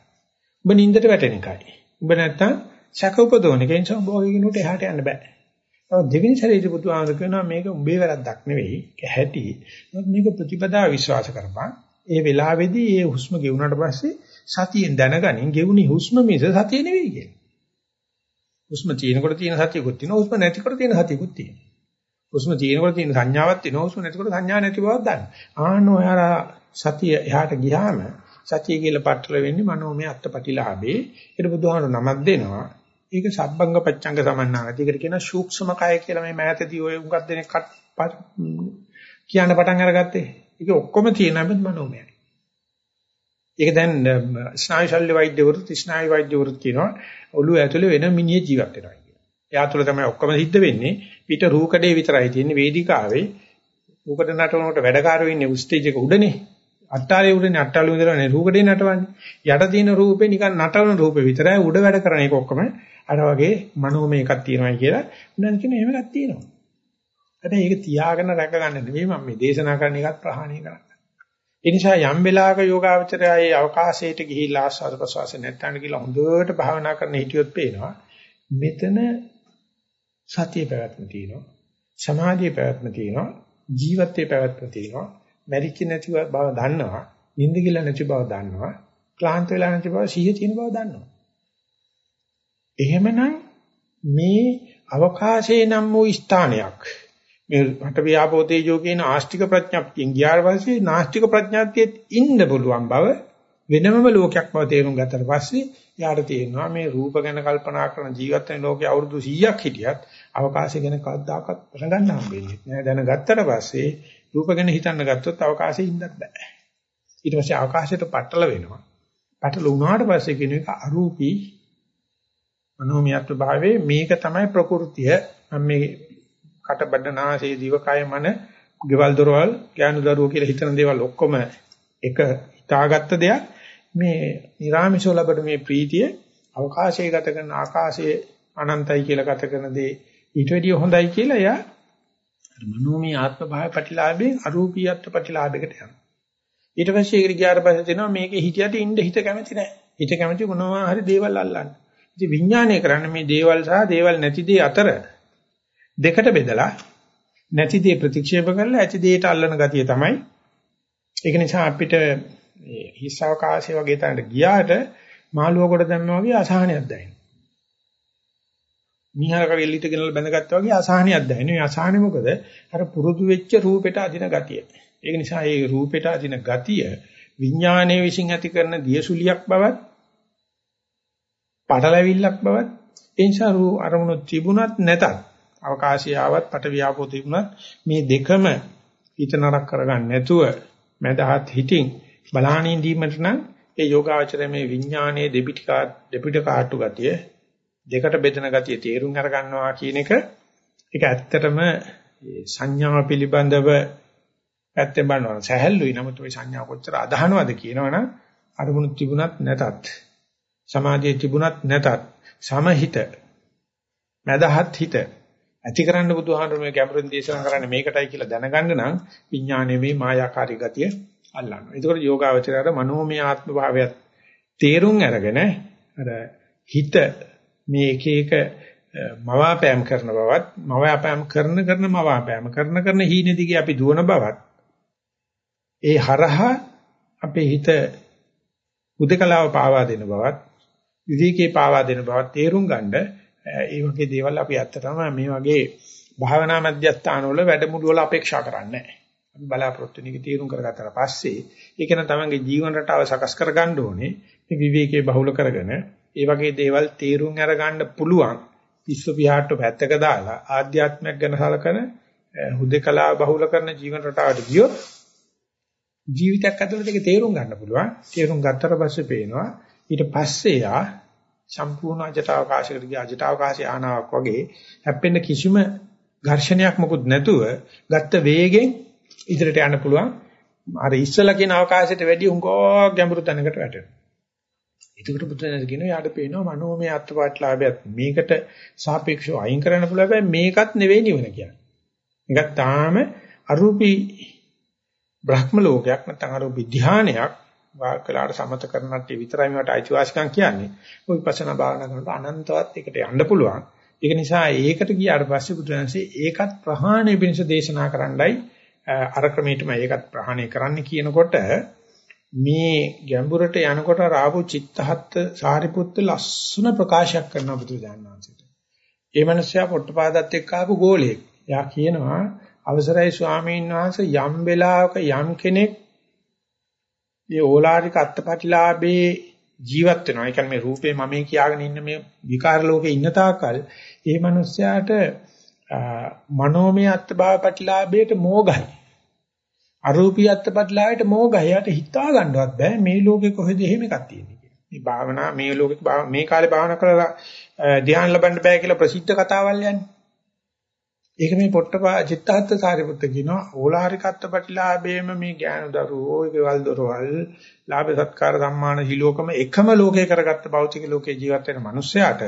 උඹ නින්දට වැටෙන එකයි. උඹ නැත්තම් සැක උපදවන එක නිසා උඹ වගේ කෙනෙකුට එහාට යන්න බෑ. ඔව් දෙවෙනි සැරේදී බුදුහාමුදුර කියනවා මේක උඹේ වැරද්දක් නෙවෙයි. ඇහැටි. මේක ප්‍රතිපදා විශ්වාස කරපන්. ඒ වෙලාවේදී ඒ හුස්ම ගෙවුනට පස්සේ සතියෙන් දැනගනින් ගෙවුනි හුස්ම මිස සතිය නෙවෙයි කියලා. හුස්ම තියෙනකොට තියෙන සතියකුත් තියෙනවා. හුස්ම නැතිකොට තියෙන සතියකුත් තියෙනවා. හුස්ම තියෙනකොට තියෙන සංඥාවක් තියෙනවා. හුස්ම නැතිකොට සංඥා නැති බවක් දන්න. ආන්න ඔයාලා සතිය එහාට ගියාම සතිය කියලා පටල වෙන්නේ මනෝමය අත්පටිලාභේ. ඒක බුදුහාමර නමක් දෙනවා. ඒක සබ්බංග පච්චංග සමන්නාගති. ඒකට කියන සූක්ෂම කය කියලා මේ මෑතදී ඔය උඟක් දෙනෙක් කියන්න පටන් අරගත්තේ. ඒක ඔක්කොම තියෙන හැබැයි මනෝමයයි. ඒක දැන් ස්නායු ශල්‍ය වෛද්‍යවරුත් ස්නායු වෛද්‍යවරුත් කියනවා ඔළුව ඇතුලේ වෙන මිනිහ ජීවත් වෙනවා කියලා. එයා තුළ තමයි ඔක්කොම සිද්ධ වෙන්නේ. පිට රූකඩේ විතරයි තියෙන්නේ වේදිකාවේ. රූකඩ නටනකොට වැඩකාරයෝ ඉන්නේ ස්ටේජ් එක උඩනේ. අට්ටාලේ උඩනේ අට්ටාලේ ඉඳලානේ රූකඩේ නටවන්නේ. යට තියෙන රූපේ නිකන් නටවන රූපේ විතරයි උඩ වැඩ කරන එක ඔක්කොම අර වගේ මනෝමය එකක් තියෙනවා කියලා උනන් කියන එහෙම එකක් තියෙනවා. හැබැයි ඒක තියාගෙන රැක ගන්න නෙවෙයි මම මේ දේශනා කරන එකත් ප්‍රහාණය කරන්නේ. ඒ නිසා යම් වෙලාවක යෝගාවචරයයේ අවකාශයට ගිහිලා ආස්වාද ප්‍රසවාස නැත්තන් කියලා හොඳට භාවනා කරන හිටියොත් පේනවා මෙතන සතිය පැවැත්ම තියෙනවා සමාධිය පැවැත්ම තියෙනවා ජීවිතයේ පැවැත්ම තියෙනවා මැරිච්ච නැති බව දන්නවා, නිින්ද කියලා නැති බව දන්නවා, ක්ලාන්ත වෙලා නැති බව සිහිය තියෙන බව දන්නවා. එහෙමනම් මේ අවකාශයේ නම් වූ ස්ථානයක් මේ රට ව්‍යාපෝතේජෝ කියන ආස්තික ප්‍රඥප්තියෙන් ගියාට පස්සේ නාස්තික ප්‍රඥාත්‍යයේ ඉන්න පුළුවන් බව වෙනමම ලෝකයක් බව තේරුම් ගත්තට පස්සේ යාට තේරෙනවා මේ රූප ගැන කල්පනා කරන ජීවත් වෙන ලෝකේ අවුරුදු 100ක් හිටියත් අවකාශය ගැන කවදාකවත් ප්‍රසංගන්න හම්බෙන්නේ නැහැ. දැනගත්තට පස්සේ රූප ගැන හිතන්න ගත්තොත් අවකාශයේ ඉන්නත් බෑ. ඊට පස්සේ අවකාශයට පටල වෙනවා. පටල වුණාට පස්සේ කියන එක අරූපී මනෝමියත් භාවයේ මේක තමයි ප්‍රകൃතිය. මම මේ කටබඩනාසේ දිවකය මන ගෙවල් දොරවල් ඥාන දරුවෝ කියලා හිතන දේවල් ඔක්කොම එක හිතාගත්ත දෙයක්. මේ නිර්ාමිෂෝ ලබන මේ ප්‍රීතිය අවකාශයේ ගත කරන ආකාශයේ අනන්තයි කියලා ගත කරන දේ ඊට වැඩිය හොඳයි කියලා එයා මනෝමය ආත්ම භාව ප්‍රතිලාභයෙන් අරූපී ආත්ම ප්‍රතිලාභයකට යනවා. ඊට පස්සේ ඒකට ගියාට පස්සේ තේනවා මේකේ හිතියට ඉන්න හිත කැමති නැහැ. හිත කැමති මොනවා හරි දේවල් අල්ලන්න. ඉතින් විඥානය කරන්නේ මේ දේවල් සහ දේවල් නැති දේ අතර දෙකට බෙදලා නැති දේ ප්‍රතික්ෂේප කරලා ඇති දේට අල්ලන ගතිය තමයි. ඒක නිසා අපිට හිස් අවකාශය වගේ තැනට ගියාට මාළුව කොට දැම්මා වගේ අසහනයක් දැනෙනවා. මීහරක වෙල්ලිට ගෙනල්ලා බැඳගත්තා වගේ අසහනියක් දැනෙනවා. මේ අසහනෙ මොකද? අර පුරුදු වෙච්ච රූපෙට අදින ගතිය. ඒක නිසා මේ රූපෙට අදින ගතිය විඥානයේ විසින් ඇති කරන දියසුලියක් බවත් පටලැවිල්ලක් බවත් ඒ නිසා රූ අරමුණු තිබුණත් නැතත් අවකාශය ආවත් පට වියාපෝ තිබුණත් මේ දෙකම හිත නරක කරගන්න නැතුව මදහත් හිතින් බලාහනින් දීමට නම් ඒ යෝගාචරයේ මේ විඥානයේ දෙපිටිකා දෙපිට කාටු ගතිය දෙකට බෙදෙන ගතිය තේරුම් අර ගන්නවා කියන එක ඒක ඇත්තටම සංඥා පිළිබඳව පැත්තෙන් බලනවා සැහැල්ලුයි නමුත් ওই සංඥා කොච්චර අදහනවද කියනවනම් අරමුණු තිබුණත් නැතත් සමාධිය තිබුණත් නැතත් සමහිත මදහත් හිත ඇති කරන්න බුදුහාමුදුරුවෝ මේ ගැඹුරින් දේශනා කරන්නේ මේකටයි කියලා දැනගන්න නම් විඥානයේ මේ මායාකාරී ගතිය අල්ලන්න. ඒකෝට යෝගාවචරයට මනෝමය ආත්ම භාවයත් තේරුම් අරගෙන අර හිත මේ එක එක මවාපෑම් කරන බවත් මවාපෑම් කරන කරන මවාපෑම් කරන කරන හීන දිගේ අපි දුවන බවත් ඒ හරහා අපේ හිත උදකලාව පාවා දෙන බවත් විවිධකේ පාවා දෙන බවත් තේරුම් ගන්න ඒ වගේ දේවල් අපි ඇත්තටම මේ වගේ භාවනා මධ්‍යස්ථාන වල වැඩමුළු වල අපේක්ෂා කරන්නේ නැහැ. අපි බලාපොරොත්තු වෙන එක තීරුම් කරගත්තාට පස්සේ ඒක නම් තමන්ගේ ජීවන රටාව සකස් කරගන්න ඕනේ. මේ විවේකයේ බහුල කරගෙන ඒ වගේ දේවල් තීරුම් අරගන්න පුළුවන්. විශ්ව විහාරට පැත්තක දාලා ආධ්‍යාත්මයක් ගැන සලකන හුදේකලා බහුල කරන ජීවන රටාවට ගියොත් ජීවිතයක් ඇතුළත ඒක තේරුම් ගන්න පුළුවන්. තේරුම් ගත්තට පස්සේ පේනවා ඊට පස්සේ යා සම්පූර්ණ අජටවකාශයකට ගිය අජටවකාශය ආනාවක් වගේ හැප්පෙන්න කිසිම ඝර්ෂණයක් මොකුත් නැතුව ගත්ත වේගෙන් ඉදිරියට යන්න පුළුවන්. අර ඉස්සලා කියන අවකාශයට වැඩිය උංගෝ ගැඹුරු තැනකට වැටෙනවා. ඒකට බුදුන් කියනවා යාට පේනවා මනෝමය අත්පාටලාභයත් මේකට සාපේක්ෂව අයින් කරන්න පුළුවන් හැබැයි මේකත් නෙවෙයි නිවන කියන්නේ. මේකත් තාම අරූපී බ්‍රහ්ම ලෝකයක් නැත්නම් අරූපී ධානයක් වාක්කලාට සමත කරනට විතරයි මේවට අයිතිවාසිකම් කියන්නේ. ඔය විපස්සනා භාවනා කරනකොට අනන්තවත් එකට යන්න පුළුවන්. ඒක නිසා ඒකට ගියාට පස්සේ බුදුරජාණන්සේ ඒකත් ප්‍රහාණය පිණිස දේශනා කරන්නයි අර ක්‍රමයටම ඒකත් ප්‍රහාණය කරන්න කියනකොට මේ ගැඹුරට යනකොට රාහු චිත්තහත් සාරිපුත්ත ලස්සන ප්‍රකාශයක් කරනවා බුදුජානනාංශයට. ඒ මනුස්සයා පොට්ටපාදත් එක්ක ආපු ගෝලෙක්. යා කියනවා අවසරයි ස්වාමීන් වහන්සේ යම් වෙලාවක යම් කෙනෙක් මේ ඕලාරික අත්පටිලාභේ ජීවත් වෙනවා. ඒ කියන්නේ මේ රූපේ මමේ කියාගෙන ඉන්න මේ විකාර ලෝකේ ඉන්න තාකල් ඒ මනුස්සයාට මනෝමය අත්භාව ප්‍රතිලාභයට මෝගයි. අරූපී අත්පත්ලායට මෝගහයට හිතා ගන්නවත් බෑ මේ ලෝකේ කොහෙද එහෙම එකක් තියෙන්නේ කියලා. මේ භාවනා මේ ලෝකේ මේ කාලේ භාවනා කරලා ධ්‍යාන ලබන්න බෑ කියලා ප්‍රසිද්ධ කතාවල් යන්නේ. ඒක මේ පොට්ටපා චිත්තහත් සාරිපුත්ත කියනවා ඕලාරිකත්ව ප්‍රතිලාභයේම මේ ඥාන දරුවෝ ඒකවල දොරවල් ලාභ සත්කාර සම්මාන හිලෝකම එකම ලෝකේ කරගත්ත භෞතික ලෝකේ ජීවත් වෙන මිනිස්සයාට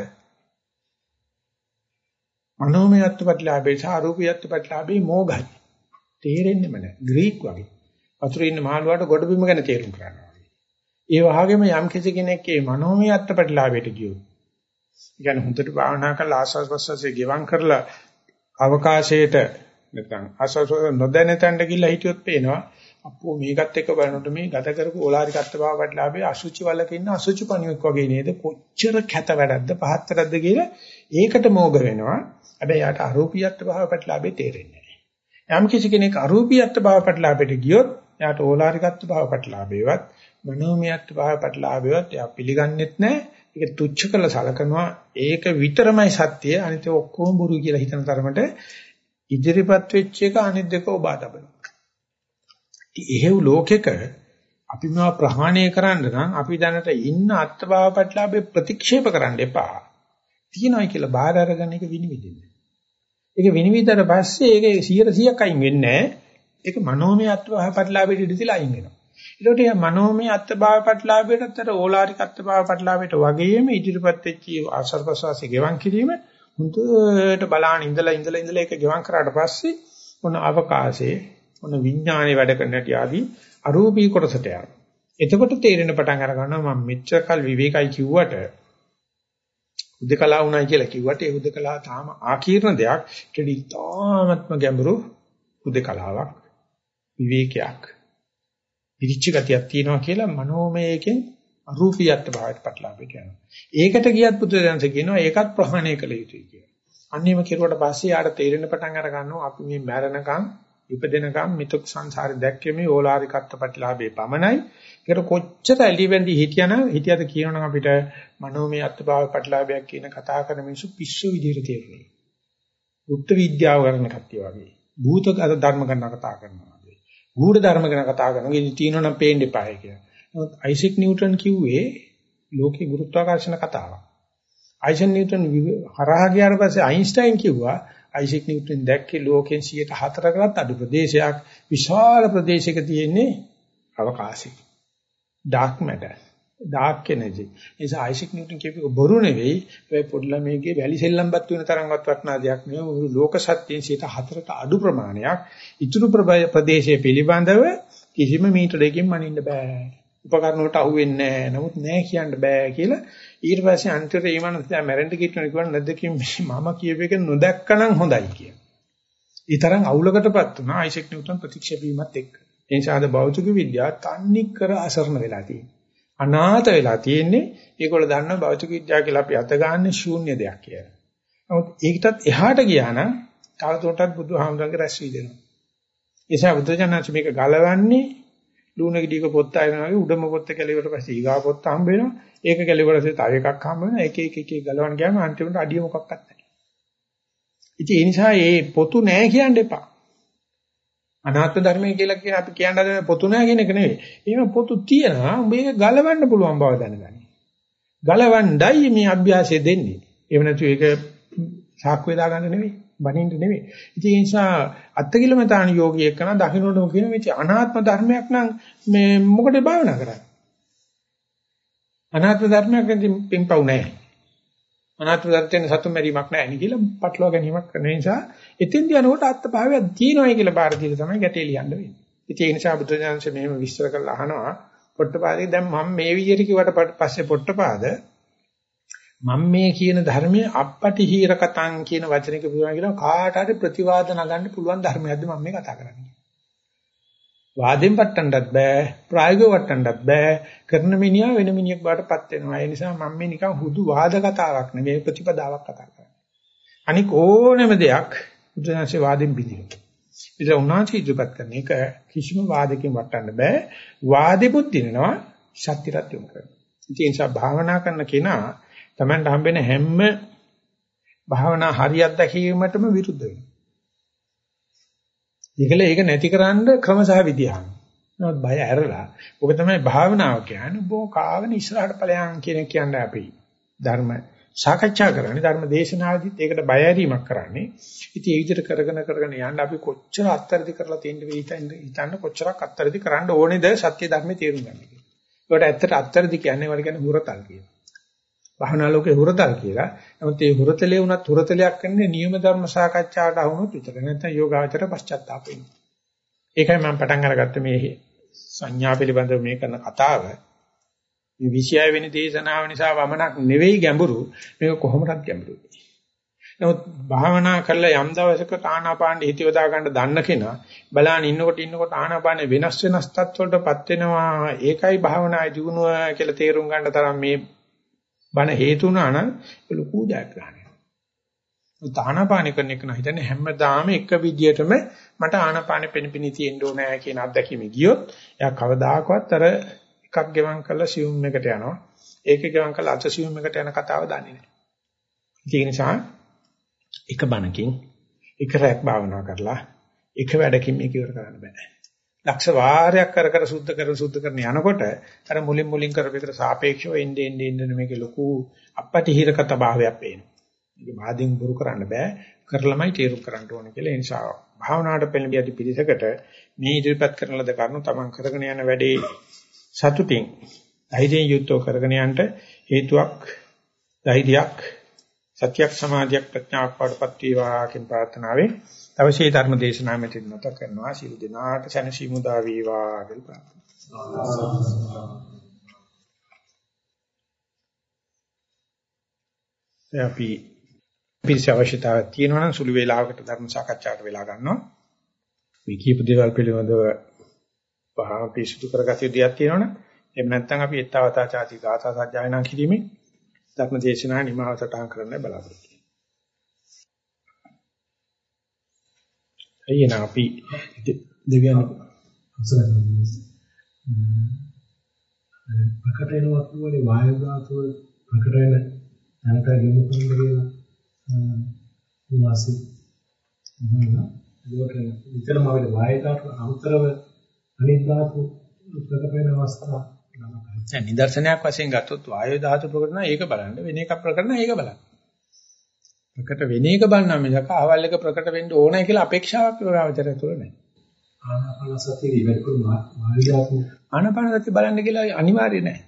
මනෝමය අත්පත්ලාභේ සහ අරූපී අත්පත්ලාභේ මෝගයි තේරෙන්නේම නැහැ. ග්‍රීක් වගේ. වතුරේ ඉන්න මහලුවට ගොඩබිම ගැන තේරුම් ගන්නවා ඒ වගේම යම් කිසි කෙනෙක් මේ මනෝමය අත්පත්ලාභයට ගියොත් කියන්නේ හොඳට භාවනා කරලා ආස්වාද ප්‍රසවාසයේ ගෙවම් කරලා අවකාශයට නැත්නම් ආස්වාද නොදැන තැනට ගිහිල්ලා හිටියොත් පේනවා අපෝ මේකත් එක්ක බලනකොට මේ ගත කරපු ඕලාරික අත්භාවකටලාභේ අසුචි වලක ඉන්න අසුචි පණිවෙක් වගේ නේද? කොච්චර කැත වැඩක්ද පහත් වැඩක්ද කියලා ඒකට මෝග වෙනවා. හැබැයි යාට අරූපී අත්භාවකටලාභේ තේරෙන්නේ නැහැ යම් කිසි කෙනෙක් අරූපී අත්භාවකටලාභයට ගියොත් යාට ඕලාරික අත්භාවකටලාභේවත් මනෝමය අත්භාවකටලාභේවත් යා පිළිගන්නෙත් නැහැ ඒක තුච්ච කළ සලකනවා ඒක විතරමයි සත්‍ය අනිත ඔක්කොම බොරු කියලා හිතන තරමට ඉදිරිපත් වෙච්ච එක අනිත් දෙක ඔබා තබනවා එහෙව් ලෝකෙක අපි මේවා ප්‍රහාණය කරන්න නම් අපි දැනට ඉන්න අත්භාව ප්‍රතිලාභේ ප්‍රතික්ෂේප කරන්න එපා. තියනයි කියලා බාහිර අරගෙන ඒක විනිවිදින්න. ඒක විනිවිදතර පස්සේ ඒක 100%ක් අයින් වෙන්නේ නැහැ. ඒක මනෝමය අත්භාව ප්‍රතිලාභෙට ඉඳලා අයින් වෙනවා. ඒකට මේ මනෝමය අත්භාව ප්‍රතිලාභයටත් අර ඕලාරික අත්භාව ප්‍රතිලාභයට වගේම ඉදිරිපත් වෙච්ච ආශ්‍රව ප්‍රසවාසයේ ගෙවන් කිරීම හුදුට බලාන ඉඳලා ඉඳලා ඉඳලා ඒක ගෙවන් කරාට පස්සේ මොන අවකාශයේ මොන විඥානේ වැඩ කරන හැටි ආදී අරූපී කොටසට යනවා. එතකොට තේරෙන පටන් අර ගන්නවා මම මෙච්චර කල් විවේකයි කිව්වට උදකලා උනායි කියලා කිව්වට ඒ උදකලා තාම ආකීර්ණ දෙයක් ඊට ඉතාමත්ම ගැඹුරු උදකලාවක් විවේකයක් පිරිච්ච ගතියක් තියෙනවා කියලා මනෝමයයෙන් අරූපීයත් භාවයට පටලවාගෙන යනවා. ඒකට ගියත් පුදුරයන්ස කියනවා ඒකත් ප්‍රහාණය කළ යුතුයි කියලා. අන්නේම කෙරුවට පස්සේ ආට තේරෙන පටන් අර ගන්නවා අපි මේ මැරෙනකන් ඉපදෙනකම් මිතුක් සංසාරේ දැක්කේ මේ ඕලාරිකත්ව ප්‍රතිලාභේ පමණයි. ඒකට කොච්චර ඇලිවෙන්දි හිටියනම් හිටියද කියනනම් අපිට මනෝමය අත්භාව ප්‍රතිලාභයක් කියන කතා කරන මිනිස්සු පිස්සු විදිහට තේරෙනවා. උත්ත විද්‍යාව කරන කට්ටිය වගේ. භූත ධර්ම ගැන කතා කරනවා වගේ. ගුඪ ධර්ම ගැන කතා කරනවා. ඉතින් තියෙනවනම් පේන්න එපායි කියලා. නමුත් අයිසෙක් නිව්ටන් කිව්වේ ලෝකේ ගුරුත්වාකර්ෂණ කතාවක්. අයිසෙක් නිව්ටන් හරහා ගියාට පස්සේ අයින්ස්ටයින් කිව්වා අයිසෙක් නිව්ටන් දැක්කේ ලෝකෙන් 104කටත් අඩු ප්‍රදේශයක් විශාල ප්‍රදේශයක තියෙන්නේ අවකාශය. Dark matter. Dark energy. ඒ නිසා අයිසෙක් නිව්ටන් කියපේක බොරු නෙවෙයි. ඒ පොඩි ළමයිගේ වැලි සෙල්ලම්පත් වෙන තරම්වත් වටනා දෙයක් නෙවෙයි. මුළු ලෝක සත්‍යයෙන් 104ට අඩු ප්‍රමාණයක් ඉතුරු ප්‍රදේශයේ පිළිබඳව කිසිම මීටරයකින් මනින්න බෑ. උපකරණ වලට අහුවෙන්නේ නැහැ. නමුත් නෑ කියන්න බෑ කියලා ඊට පස්සේ අන්තිමට ඒ මනස දැන් මැරෙන්න කිව්වනේ කිව්වන නැද්ද කිම් මම කියප එක නොදැක්කනම් හොඳයි කිය. ඒ තරම් අවුලකටපත් වුණා අයිසෙක් නිව්ටන් ප්‍රතික්ෂේප වීමත් එක්ක. ඒ නිසා අද භෞතික විද්‍යාව තන්නේ කර අසරණ වෙලා තියෙනවා. අනාථ වෙලා තියෙන්නේ ඒගොල්ලෝ දන්නවා භෞතික විද්‍යාව කියලා අපි අත ගන්න ශූන්‍ය දෙයක් කියලා. නමුත් ඒකටත් එහාට ගියා නම් තවදුරටත් බුදුහාමුදුරන්ගේ රැස් වී දෙනවා. ඒ නිසා බුදුජානක මේක ගලවන්නේ ලුණු ගෙඩියක පොත්ත ආයනවා වගේ උඩම පොත්ත කැලේවට පස්සේ ඊගා පොත්ත හම්බ වෙනවා. ඒක කැලේවට පස්සේ තව එකක් හම්බ වෙනවා. එක එක එක එක ගලවන්න ගියාම අන්තිමට අඩිය මොකක්වත් නැහැ. ඉතින් ඒ නිසා මේ පොතු නැහැ කියන්න එපා. අනාත්ම ධර්මය කියලා කියන අපි කියන්න හදන පොතු නැහැ කියන එක නෙවෙයි. එහෙම පොතු තියෙනවා. උඹ ඒක ගලවන්න පුළුවන් බව දැනගන්න. ගලවන්නයි මේ අභ්‍යාසය දෙන්නේ. එහෙම නැතු ඒක සාක්කුවේ දාගන්න නෙවෙයි. බනින්න නෙවෙයි. ඉතින් ඒ නිසා අත්තිකිලමතාන යෝගී එක්කන දකින්නට කියන මේ අනාත්ම ධර්මයක් නම් මේ මොකටද භාවනා කරන්නේ? අනාත්ම ධර්මයක් නම් පින්පව් නැහැ. අනාත්ම ධර්මයෙන් සතුම් මැරීමක් නැහැ නේ කියලා පටලවා ගැනීමක් කරන නිසා එතෙන්දී යනකොට අත්පාවයක් තියෙනවායි කියලා බාර දීලා තමයි ගැටේ ලියන්න වෙන්නේ. ඉතින් ඒ නිසා බුදුරජාණන්සේ මෙහෙම විස්තර කරලා අහනවා පොට්ටපාදේ දැන් මම මේ විදිහට කිව්වට පස්සේ පොට්ටපාද මම මේ කියන ධර්මයේ අපපටි හීරකතං කියන වචනයක පුළුවන් කියලා කාට හරි ප්‍රතිවාද නගන්න පුළුවන් ධර්මයක්ද මම මේ කතා කරන්නේ. වාදෙන් පට්ටන්නත් බෑ ප්‍රායෝගිකව වටන්නත් බෑ කරන මිනිහා වෙන මිනිහෙක් බාටපත් වෙනවා. ඒ නිසා මම මේ නිකන් හුදු වාද කතාවක් නෙවෙයි ප්‍රතිපදාවක් කතා කරන්නේ. අනික ඕනෑම දෙයක් බුදුන්සේ වාදෙන් බිඳිනවා. ඉතින් උන්වහන්සේ ඉදිරිපත් කරන එක කිසිම වාදකින් වටන්න බෑ. වාදෙපුත් දිනනවා සත්‍යරත් යොමු කරනවා. ඉතින් ඒ නිසා භාවනා කරන කෙනා Tamanට හම්බෙන හැම භාවනා හරියක් දැකීමටම විරුද්ධ වෙනවා. ඒකල ඒක නැතිකරන්න ක්‍රම සහ විදිහක්. නමුත් බය ඇරලා. ඔක තමයි භාවනාව කියන්නේ. බෝ කාගෙන ඉස්සරහට ඵලයන් කියන කියන්නේ අපි ධර්ම සාකච්ඡා කරන්නේ ධර්ම දේශනාවදිත් ඒකට බය ඇරීමක් කරන්නේ. ඉතින් ඒ විදිහට කරගෙන කරගෙන යන්න අපි කොච්චර අත්තරදි කරලා තියෙන්න වෙයිද හිතන්න කොච්චරක් අත්තරදි කරන්න ඕනේද සත්‍ය ධර්මයේ තේරුම් ගන්න කියලා. ඒකට ඇත්තට අත්තරදි කියන්නේ වල කියන්නේ හුරතල් කියලා. භවනා ලෝකේ හුරතල් කියලා. නමුත් මේ හුරතලේ වුණත් හුරතලයක් කරන්නේ නියම ධර්ම සාකච්ඡාවට අහුනොත් විතර. නැත්නම් යෝගාචර පශ්චාත්තාප වෙනවා. ඒකයි මම පටන් අරගත්තේ මේ සංඥා පිළිබඳව මේ කරන කතාව. මේ විෂය වෙන දේශනාව නිසා වමනක් නෙවෙයි ගැඹුරු. මේක කොහොමදත් ගැඹුරුයි. නමුත් භාවනා කරලා යම් දවසක ආනාපාන හිත යොදා ගන්න දන්න කෙනා බලන්න ඉන්නකොට ඉන්නකොට ආනාපාන වෙනස් වෙනස් තත්ත්වවලටපත් වෙනවා. ඒකයි භාවනායේ දිනුව කියලා තේරුම් ගන්න තරම් මේ බණ හේතු වුණා නම් ලොකු ජයග්‍රහණයක්. ආනාපාන කරන එක නම් හිතන්නේ හැමදාම එක විදියටම මට ආනාපානෙ පෙනපිනි තියෙන්න ඕනෑ කියන අත්දැකීම ගියොත් එයා කවදාකවත් අර එකක් ගෙවම් කරලා සියුම් එකට යනවා. ඒක ගෙවම් කරලා අත සියුම් එකට යන කතාව දන්නේ නැහැ. ඒ නිසා එක බණකින් එක රැක් භාවනා කරලා එක වැඩකින් මේක ඉවර කරන්න බෑ. ලක්ෂ වාරයක් කර කර සුද්ධ කර සුද්ධ කරන යනකොට අර මුලින් මුලින් කරපේකට සාපේක්ෂව එන්නේ එන්නේ එන්නේ මේකේ ලොකු අපටිහිරකත භාවයක් පේනවා. මේක මාදින් බුරු කරන්න බෑ. කරලමයි තීරු කරන්න ඕනේ කියලා ඒ නිසා භාවනාවට පෙළඹිය ඇති පිළිසකට මේ ඉදිරිපත් කරන ලද කරුණු තමන් කරගෙන යන වැඩේ සතුටින් ධෛර්යයෙන් යුක්තව කරගෙන යන්නට හේතුවක් ධෛර්යයක් සත්‍යක් සමාධියක් ප්‍රඥාවක් වඩපත් වේවා කියන ප්‍රාර්ථනාවෙන් අවශ්‍ය ධර්ම දේශනාව මෙතන නැත කරනවා සියලු දෙනාට සැනසීම උදා වේවා කියලා ප්‍රාර්ථනා. අපි පිළිස අවශ්‍යතාවය තියෙනවා නම් සුළු වේලාවකට ධර්ම සාකච්ඡාවට වෙලා ගන්නවා. මේ කීප දේවල් පිළිබඳව පහම පිසුදු කරගatiya දෙයක් තියෙනවනේ. එහෙම නැත්නම් අපි ඊතාවතා ചാති ගාථා සජ්ජායනා කිරීමේ ධර්ම දේශනා නිමාවතට අහං කරන්න බලාපොරොත්තු එයන අපි දෙවියන් අවසරයි. ප්‍රකට වෙන වස්තු වල වායු ධාතුව ප්‍රකට වෙන තැනට යොමු කරන කියලා වාසි ඒකට විතරම අපේ වායයට අමතරව අනිත් ධාතු ප්‍රකට වෙන අවස්ථා දැන් නිදර්ශනයක් වශයෙන් ගත්තොත් වායු ධාතු ප්‍රකටන ඒක බලන්න වෙන එකක් ප්‍රකටන ඒක බලන්න. ප්‍රකට වෙන එක බලනවා මිසක ආවල් එක ප්‍රකට වෙන්න ඕනයි කියලා අපේක්ෂාවක් යෝගාවචරය තුළ නැහැ. ආනාපාන සතිය ඉවරකුරු වායු ධාතු ආනාපාන සතිය බලන්න කියලා අනිවාර්ය නැහැ.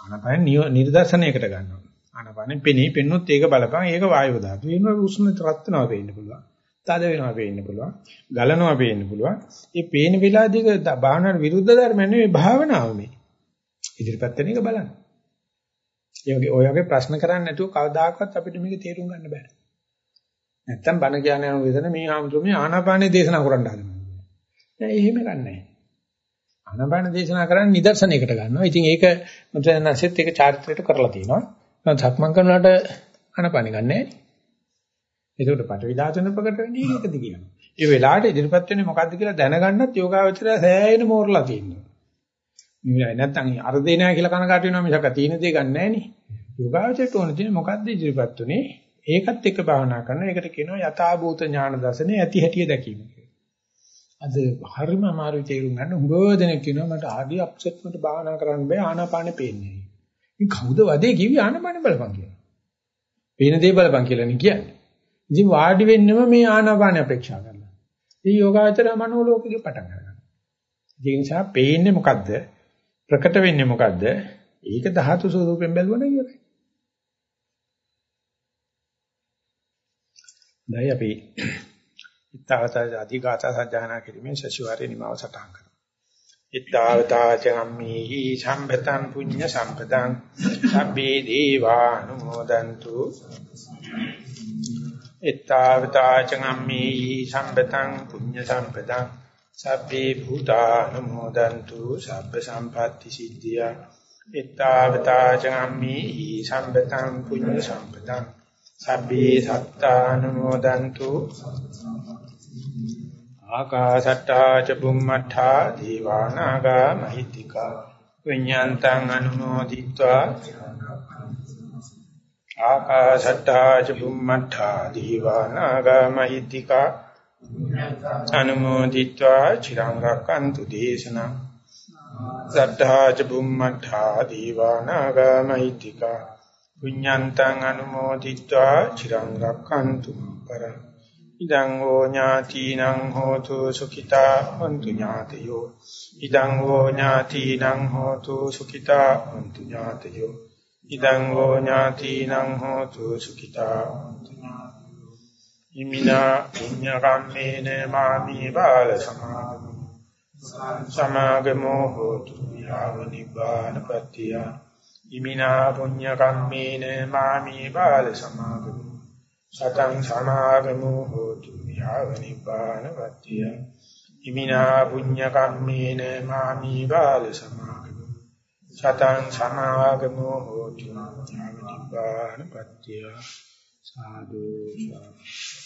ආනාපාන නිර්දර්ශනයකට ගන්නවා. ආනාපානෙ පෙනී පෙන්නොත් ඒක බලපන් ඒක වායු ධාතු. වෙනවා උෂ්ණ රත් වෙනවා වෙන්න පුළුවන්. තද වෙනවා වෙන්න පුළුවන්. ගලනවා වෙන්න පුළුවන්. මේ පේන වෙලාවදී භාවනාවට විරුද්ධ ධර්ම නෙවෙයි භාවනාව මේ. ඉදිරිපත් වෙන එක බලන්න. ඒ වගේ ඔය වගේ ප්‍රශ්න කරන්නේ නැතුව කවදාකවත් අපිට මේක තේරුම් ගන්න බෑ. නැත්තම් බණ කියන යන විදිහට මේ ආමතුරු මේ ආනාපානේ දේශනා කරන්න හදනවා. නෑ එහෙම ගන්නෑ. ආනාපාන දේශනා කරන්නේ නිදර්ශනයකට ගන්නවා. ඉතින් ඒක මුද්‍රණසෙත් ඒක චාරිත්‍රයට කරලා තියෙනවා. නමුත් සක්මන් කරනකොට ආනාපානෙ ගන්නෑ. ඒකට පටවි ධාතුන ප්‍රකට වෙන්නේ ඒකද කියනවා. ඒ වෙලාවට ඉදිරිපත් වෙන්නේ මොකද්ද කියලා දැනගන්නත් යෝගාවචරය සෑයෙන මෝරලා තියෙනවා. මේ නැත්තම් අර්ධේ නැහැ කියලා කනකාට වෙනවා මිසක තියෙන දේ ගන්න නැහැ නේ. යෝගාවචරයට ඕන තියෙන්නේ මොකද්ද ඉදිරිපත් උනේ? ඒකත් එක්ක භාවනා කරන එකට කියනවා යථාභූත ඥාන දර්ශනේ ඇති හැටිය දැකීම කියලා. අද හරිම අමාරු තේරුම් ගන්න උගව දෙනෙක් කියනවා මට ආදි අප්සෙට් මට භාවනා කරන්න බෑ ආනාපානෙ පේන්නේ. ඉතින් කවුද වදේ කිව්වේ ආනාපානෙ බලපන් කියලා. පේන දේ බලපන් කියලා නේ කියන්නේ. ඉතින් වාඩි වෙන්නම මේ ආනාපානෙ අපේක්ෂා කරලා. ඉතින් යෝගාචර මනෝලෝකෙක පටන් ගන්නවා. ඒ නිසා පේන්නේ මොකද්ද? ප්‍රකට වෙන්නේ මොකද්ද? ඒක ධාතු ස්වරූපයෙන් බැලුවම ඉවරයි. දැන් අපි ඊතාවතා අධිගාථා සජ්ජායනා කිරීමේ සසිවාරේ නිමාව සටහන් කරමු. ඊතාවතා චම්මේහි සම්පතං පුඤ්ඤ සම්පතං සබ්බේ දීවානුමෝදන්තු ඊතාවතා චම්මේහි සම්පතං පුඤ්ඤ සම්පතං සබ්බේ භූතානුමෝදන්තු සබ්බ සම්පatti සිද්ධියා ඊතාවතා චම්මේහි සම්පතං පුඤ්ඤ සම්පතං සබ්බේ සත්තානුමෝදන්තු ආකාශට්ටා ච බුම්මඨා දීවානාගා මහිත්‍තිකා. විඤ්ඤාන්තං අනුමෝදිत्वा ආකාශට්ටා ච බුම්මට්ටා දීවානාගා මහිත්‍තිකා අනුමෝදිත්වා චිරං රක්칸තු දේශනා සට්ඨා ච බුම්මඨා දීවානාගා මහිත්‍තිකා පුඤ්ඤන්තං අනුමෝදිත්වා චිරං රක්칸තු පර ඉදං ඕ ඥාතිනං හෝතු සුඛිතා හොන්තු ඥාතයෝ ඉදං ඕ ඥාතිනං හෝතු සුඛිතා හොන්තු ඥාතයෝ ඉදං හෝ ඥාතිනං හෝතු සුඛිතා හොන්තු ඥාතයෝ ඉමිනා පුඤ්ඤ කම්මේන මාමි බාල සමාගමු සමාගමෝ හෝතු යාව නිබ්බානපත්තිය ඉමිනා පුඤ්ඤ කම්මේන මාමි බාල සමාගමු සතං සමාගමු හෝතු යාව නිපානවත්තිය ඉමිනා පුඤ්ඤ කම්මේන මාමි බාල සමාගමු සතං සමාගමු හෝතු. යාව නිපානවත්තිය සාදු සාදු.